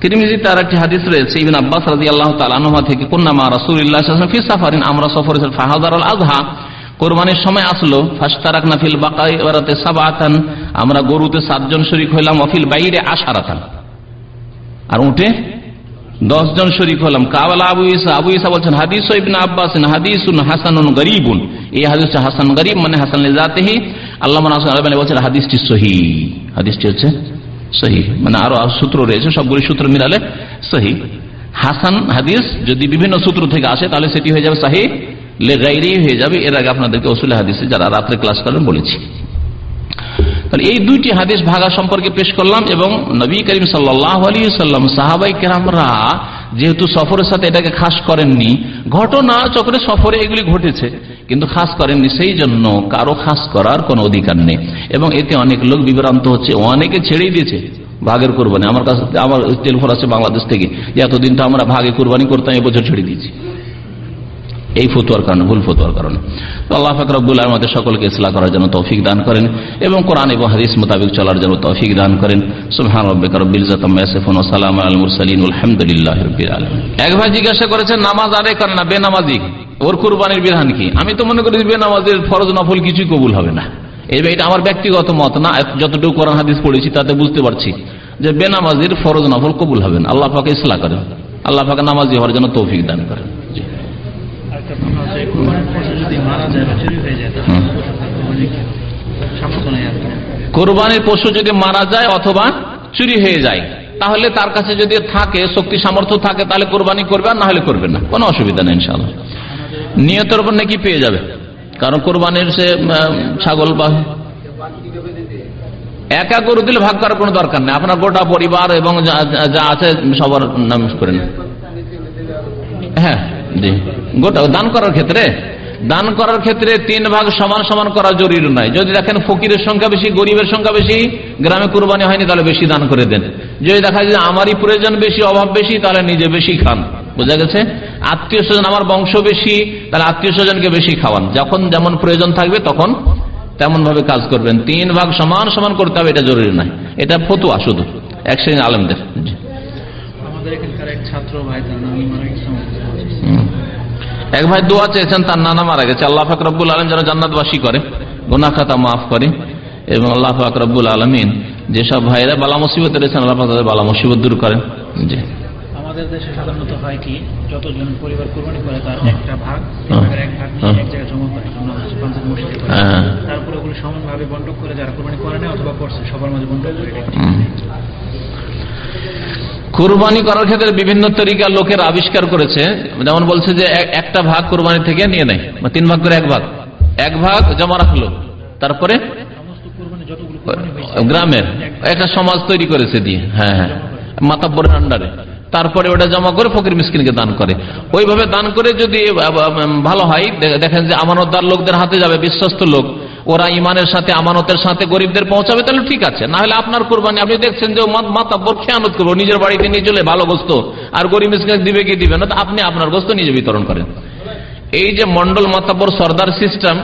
তিরমিজি তার একটি হাদিস রয়েছে, ইবিন আব্বাস রাজি আল্লাহ তালানুমা থেকে কন্যামা রাসুল্লাহ ফি আমরা সফর ফাহাদার আল আজহা কোরবানির সময় আসলো ফাস্তারাক নাফিল বাকাই ওরাতে সাবাতান, আমরা গরুতে সাতজন শরিক হইলাম, অফিল বাইরে আশারাতান। আর উঠে দশজন শরিক হলাম কাবালা আবু ইসা আবু ইসা বলছেন, হাদিস আব্বাস হাদিসুন হাসানুন গরিবুন। এই হাদিস হাসান গরিব মানে হাসান লিজাতিহি। আল্লাহ বলছেন, হাদিসটি সহি। হাদিসটি হচ্ছে সহি। মানে আর সূত্র রয়েছে, সবগুলি সূত্র মিলালে সহি। হাসান হাদিস যদি বিভিন্ন সূত্র থেকে আসে, তাহলে সেটি হয়ে যাবে সাহি। লেগাইরি হয়ে যাবে। এর আগে আপনাদেরকে ওসুল হাদিসে যারা রাত্রে ক্লাস করেন বলেছি। তাহলে এই দুইটি হাদিস ভাগা সম্পর্কে পেশ করলাম এবং নবী করিম সাল্লাহ আলী সাল্লাম সাহাবাই কেরামরা যেহেতু সফরের সাথে এটাকে খাস করেননি, ঘটনা চক্রে সফরে এগুলি ঘটেছে, কিন্তু খাস করেননি সেই জন্য কারও খাস করার কোনো অধিকার নেই। এবং এতে অনেক লোক বিভ্রান্ত হচ্ছে, অনেকে ছেড়েই দিয়েছে ভাগের কোরবানি। আমার কাছে, আমার টেলিফোন আছে বাংলাদেশ থেকে। এতদিন তো আমরা ভাগে কোরবানি করতাম এবছর ছেড়ে দিয়েছি। এই ফতুয়ার কারণে, ভুল ফতুয়ার কারণে। তো আল্লাহ ফাকরাবুল আমাদের সকলকে ইসলাম করার জন্য তৌফিক দান করেন এবং কোরআন এবং হাদিস মোতাবেক চলার জন্য তৌফিক দান করেন। সুবহান রব্বিকা রব্বিল ইজ্জাতি আম্মা ইয়াসিফুন ওয়া সালামু আলাল মুরসালিন, আলহামদুলিল্লাহি রাব্বিল এক ভাই জিজ্ঞাসা করেছেন, নামাজ আদায় করে না, বেনামাজি? ওর কুরবানির বিধান কি? আমি তো মনে করি বেনামাজের ফরজ নফল কিছুই কবুল হবে না। এটা আমার ব্যক্তিগত মত না যতটুকু কোরআন হাদিস পড়েছি তাতে বুঝতে পারছি যে বেনামাজির ফরজ নফল কবুল হবে না। আল্লাহ পাকে ইসলাম করেন। আল্লাহ পাকে নামাজি হওয়ার জন্য তৌফিক দান করেন। হচ্ছে, কোরবানির পশু যদি মারা যায় বা চুরি হয়ে যায় তাহলে হুম। পশুর কোরবানি কি? সামর্থ্য নেই আর কোরবানির পশু যদি মারা যায় অথবা চুরি হয়ে যায় তাহলে তার কাছে যদি থাকে শক্তি সামর্থ্য থাকে তাহলে কোরবানি করবে আর না হলে করবে না। কোনো অসুবিধা নেই ইনশাল্লাহ নিয়তের উপর নাকি পেয়ে যাবে। কারণ কোরবানির সে ছাগল বা একা গরু দিলে ভাগ করার কোনো দরকার নেই। আপনার গোটা পরিবার এবং যা- আছে সবার নাম করে নেন। হ্যাঁ। গোটা দান করার ক্ষেত্রে? দান করার ক্ষেত্রে তিন ভাগ সমান সমান করা জরুরি নয়। যদি দেখেন ফকিরের সংখ্যা বেশি, গরিবের সংখ্যা বেশি, গ্রামে কুরবানি হয়নি, তাহলে বেশি দান করে দেন। যদি দেখা যায় আমারই প্রয়োজন বেশি, অভাব বেশি, তাহলে নিজে বেশি খান। বোঝা গেছে? আত্মীয় স্বজন আমার বংশ বেশি, তাহলে আত্মীয় স্বজনকে বেশি খাওয়ান। যখন যেমন প্রয়োজন থাকবে, তখন তেমন ভাবে কাজ করবেন। তিন ভাগ সমান সমান করতে হবে, এটা জরুরি নয়। এটা ফতুয়া শুধু এক শ্রেণি আলমদের আমাদের এখানকার এক ছাত্র ভাই, তার নাম এক ভাই দোয়া চেয়েছেন তার নানা মারা গেছে। আল্লাহ ফাক রব্বুল আলম যেন জান্নাতবাসী করে গোনা খাতা মাফ করে এবং আল্লাহ ফাক রব্বুল আলমিন যেসব ভাইরা বালা মুসিবত রয়েছেন আল্লাহ তাদের বালা মুসিবত দূর করেন। জি। আমাদের দেশে সাধারণত হয় কি যতজন পরিবার কোরবানি করে তার একটা ভাগ হ্যাঁ। ভাগের এক ভাগ এক জায়গায় জমা করে আমরা হচ্ছে পঞ্চায়েত মসজিদে করি। তারপরে ওগুলো সমানভাবে বন্টন করে যারা কোরবানি করে নেয় অথবা করছে সবার মাঝে করে। কুরবানি করার ক্ষেত্রে বিভিন্ন তরিকা লোকের আবিষ্কার করেছে। যেমন বলছে যে একটা ভাগ কোরবানি থেকে নিয়ে নেয় তিন ভাগ করে এক ভাগ। এক ভাগ জমা রাখল, তারপরে গ্রামের একটা সমাজ তৈরি করেছে দিয়ে হ্যাঁ হ্যাঁ মাতাব্বরের আন্ডারে। তারপরে ওটা জমা করে ফকির মিসকিনকে দান করে। ওইভাবে দান করে যদি ভালো হয় দেখেন যে আমানতদার লোকদের হাতে যাবে, বিশ্বস্ত লোক। ওরা ইমানের সাথে, আমানতের সাথে গরিবদের পৌঁছাবে, তাহলে ঠিক আছে। না হলে আপনার কোরবানি, আপনি দেখছেন যে মাতাব্বর খেয়ানত করব নিজের বাড়িতে নিয়ে চলে, ভালো গোস্ত। আর গরিব দিবে কি দিবে না আপনি আপনার গোস্ত নিজে বিতরণ করেন। এই যে মন্ডল মাতাব্বর সর্দার সিস্টেম,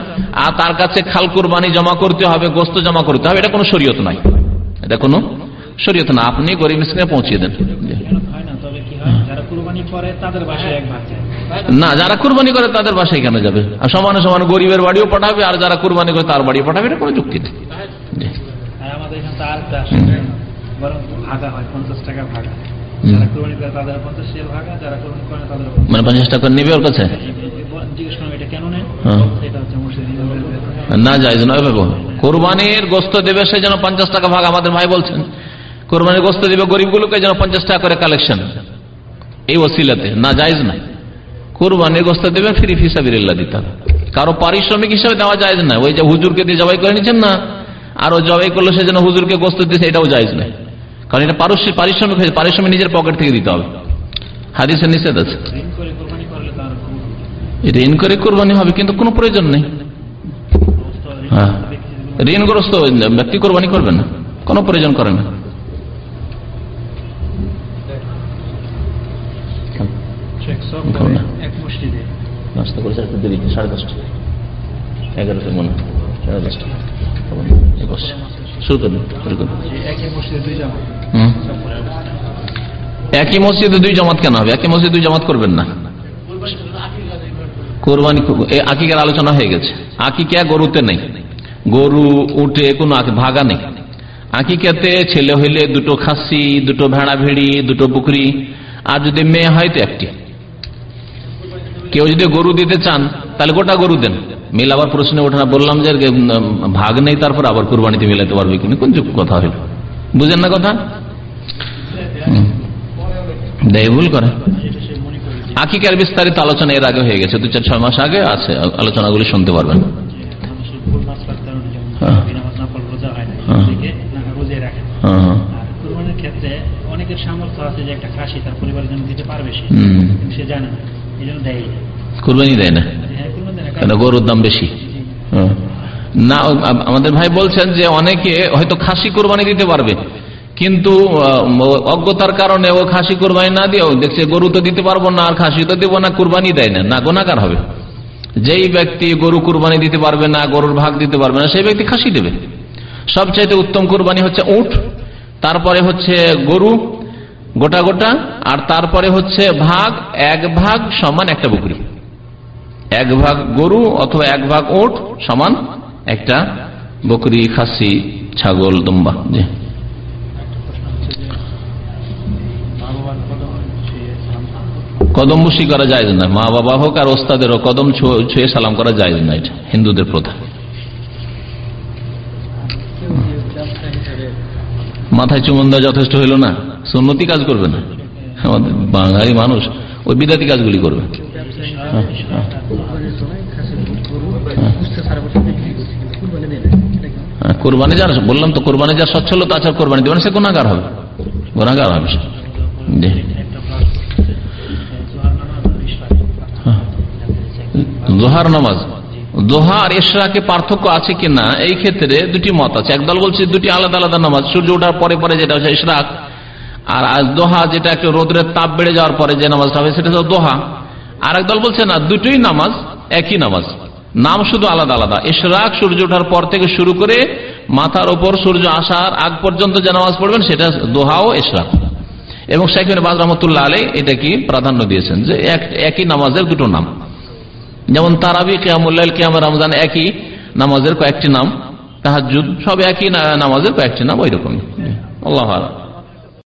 আর তার কাছে খাল কুরবানি জমা করতে হবে, গোস্ত জমা করতে হবে, এটা কোনো শরীয়ত নাই। এটা কোনো শরীয়ত না, আপনি গরিব মিসকিনে পৌঁছিয়ে দেন। না যারা কোরবানি করে তাদের বাসায় কেন যাবে? আর সমানে সমান গরিবের বাড়িও পাঠাবে আর যারা কুরবানি করে তার বাড়িও পাঠাবে এটা কোনো যুক্তি নেই। জি। আর আমাদের এখানে তো আর একটা হুম। বরং ভাগা পঞ্চাশ টাকা ভাগা। হুম। যারা কোরবানি করে তাদের পঞ্চাশ টাকা ভাগা যারা কোরবানি করে না তাদের মানে পঞ্চাশ টাকা নেবে ওর কাছে? হ্যাঁ। না যায় কোরবানির গোস্ত দেবে সে যেন পঞ্চাশ টাকা ভাগ আমাদের ভাই বলছেন। কোরবানির গোস্ত দেবে গরিবগুলোকে যেন পঞ্চাশ টাকা করে কালেকশন এই ওসিলাতে, না জায়জ নাই। কোরবানির গোস্ত দেবে, ফ্রি ফিসাবিল্লা দিতে হবে। কারও পারিশ্রমিক হিসাবে দেওয়া যায় না ওই যে হুজুরকে দিয়ে জবাই করে নিচ্ছেন না, আর ও জবাই করল সে যেন হুজুরকে গোস্ত দিয়েছে, এটাও জায়জ নাই। কারণ এটা পারিশ্রমিক পারিশ্রমিক হয়েছে পারিশ্রমিক নিজের পকেট থেকে দিতে হবে। হাদিসের নিষেধ আছে। কোরবানি ঋণ করে কোরবানি হবে, কিন্তু কোনো প্রয়োজন নেই। হ্যাঁ। ঋণগ্রস্ত ব্যক্তি কোরবানি করবে না, কোনো প্রয়োজন করে না শেখ সব এখন না। এক মসজিদে নাস্তা করেছে একটু দেরি সাড়ে দশটা। এগারোটা মনে সাড়ে দশটা। শুরু করুন শুরু করুন একই মসজিদে দুই জামাত। কেন হবে? একই মসজিদে দুই জামাত করবেন না। কোরবানি আকিকার আলোচনা হয়ে গেছে। আকিকা গরুতে নেই। গরু উঠে কোনো ভাগা নেই। আকিকাতে ছেলে হইলে দুটো খাসি দুটো ভেড়া ভেড়ি দুটো পুকুরি আর যদি মেয়ে হয় তো একটি। কেউ যদি গরু দিতে চান তাহলে গোটা গরু দেন মিল আবার প্রশ্নে ওঠে না বললাম যে ভাগ নেই তারপর আবার কোরবানিতে মিলাতে পারবে কিনা কোন যুগ কথা হইল বুঝেন না কথা। দেয় ভুল করে আকিকার বিস্তারিত আলোচনা এর আগে হয়ে গেছে দু চার ছয় মাস আগে আছে আলোচনাগুলি শুনতে পারবেন হ্যাঁ। হয় হ্যাঁ। ক্ষেত্রে অনেকের সামর্থ্য আছে যে একটা খাসি তার পরিবারের জন্য দিতে পারবে সে জানে না। কুরবানি দেয় না। হ্যাঁ কেন গরুর দাম বেশি। না আমাদের ভাই বলছেন যে অনেকে হয়তো খাসি কোরবানি দিতে পারবে কিন্তু অজ্ঞতার কারণে ও খাসি কোরবানি না দিয়ে ও দেখছে গরু তো দিতে পারব না আর খাসি তো দেবো না কোরবানি দেয় না। না গোনাকার হবে। যেই ব্যক্তি গরু কোরবানি দিতে পারবে না গরুর ভাগ দিতে পারবে না সেই ব্যক্তি খাসি দেবে। সবচাইতে উত্তম কোরবানি হচ্ছে উট তারপরে হচ্ছে গরু গোটা গোটা, আর তারপরে হচ্ছে ভাগ, এক ভাগ সমান একটা বকরি। এক ভাগ গরু অথবা এক ভাগ ওট সমান একটা বকরি, খাসি, ছাগল, দুম্বা। জি। কদম করা যায় না। মা বাবা হোক আর ওস্তাদেরও কদম ছুঁয়ে সালাম করা যায় না এটা, হিন্দুদের প্রথা। মাথায় চুমন দেওয়া যথেষ্ট হইল না? সুন্নতি কাজ করবে না। আমাদের বাঙালি মানুষ ওই বিদাতি কাজগুলি করবে। হ্যাঁ, কোরবানি যার বললাম তো কোরবানি যার সচ্ছলতা আছে কোরবানি দেবেন সে গুণাগার হবে। গুণাগার হবে হ্যাঁ। জোহার নামাজ। জোহা আর এশরাকে পার্থক্য আছে কিনা এই ক্ষেত্রে দুটি মত আছে। একদল বলছে দুটি আলাদা আলাদা নামাজ সূর্য ওঠার পরে পরে যেটা হচ্ছে ইশরাক আর দোহা যেটা একটু রোদ্রের তাপ বেড়ে যাওয়ার পরে যে নামাজটা হবে, সেটা দোহা। আর একদল বলছে, না, দুটোই নামাজ, একই নামাজ। নাম শুধু আলাদা আলাদা। ইশরাক সূর্য ওঠার পর থেকে শুরু করে মাথার ওপর সূর্য আসার আগ পর্যন্ত যে নামাজ পড়বেন, সেটা দোহা ও ইশরাক। এবং শেখের বাজ রহমতুল্লাহ আলী এটা কি প্রাধান্য দিয়েছেন, যে এক- একই নামাজের দুটো নাম। যেমন তারাবি কেয়ামুল্লাল কেয়াম রমজান একই নামাজের কয়েকটি নাম। তাহাজুদ সব একই নামাজের কয়েকটি নাম ওই রকমই আল্লাহ আলা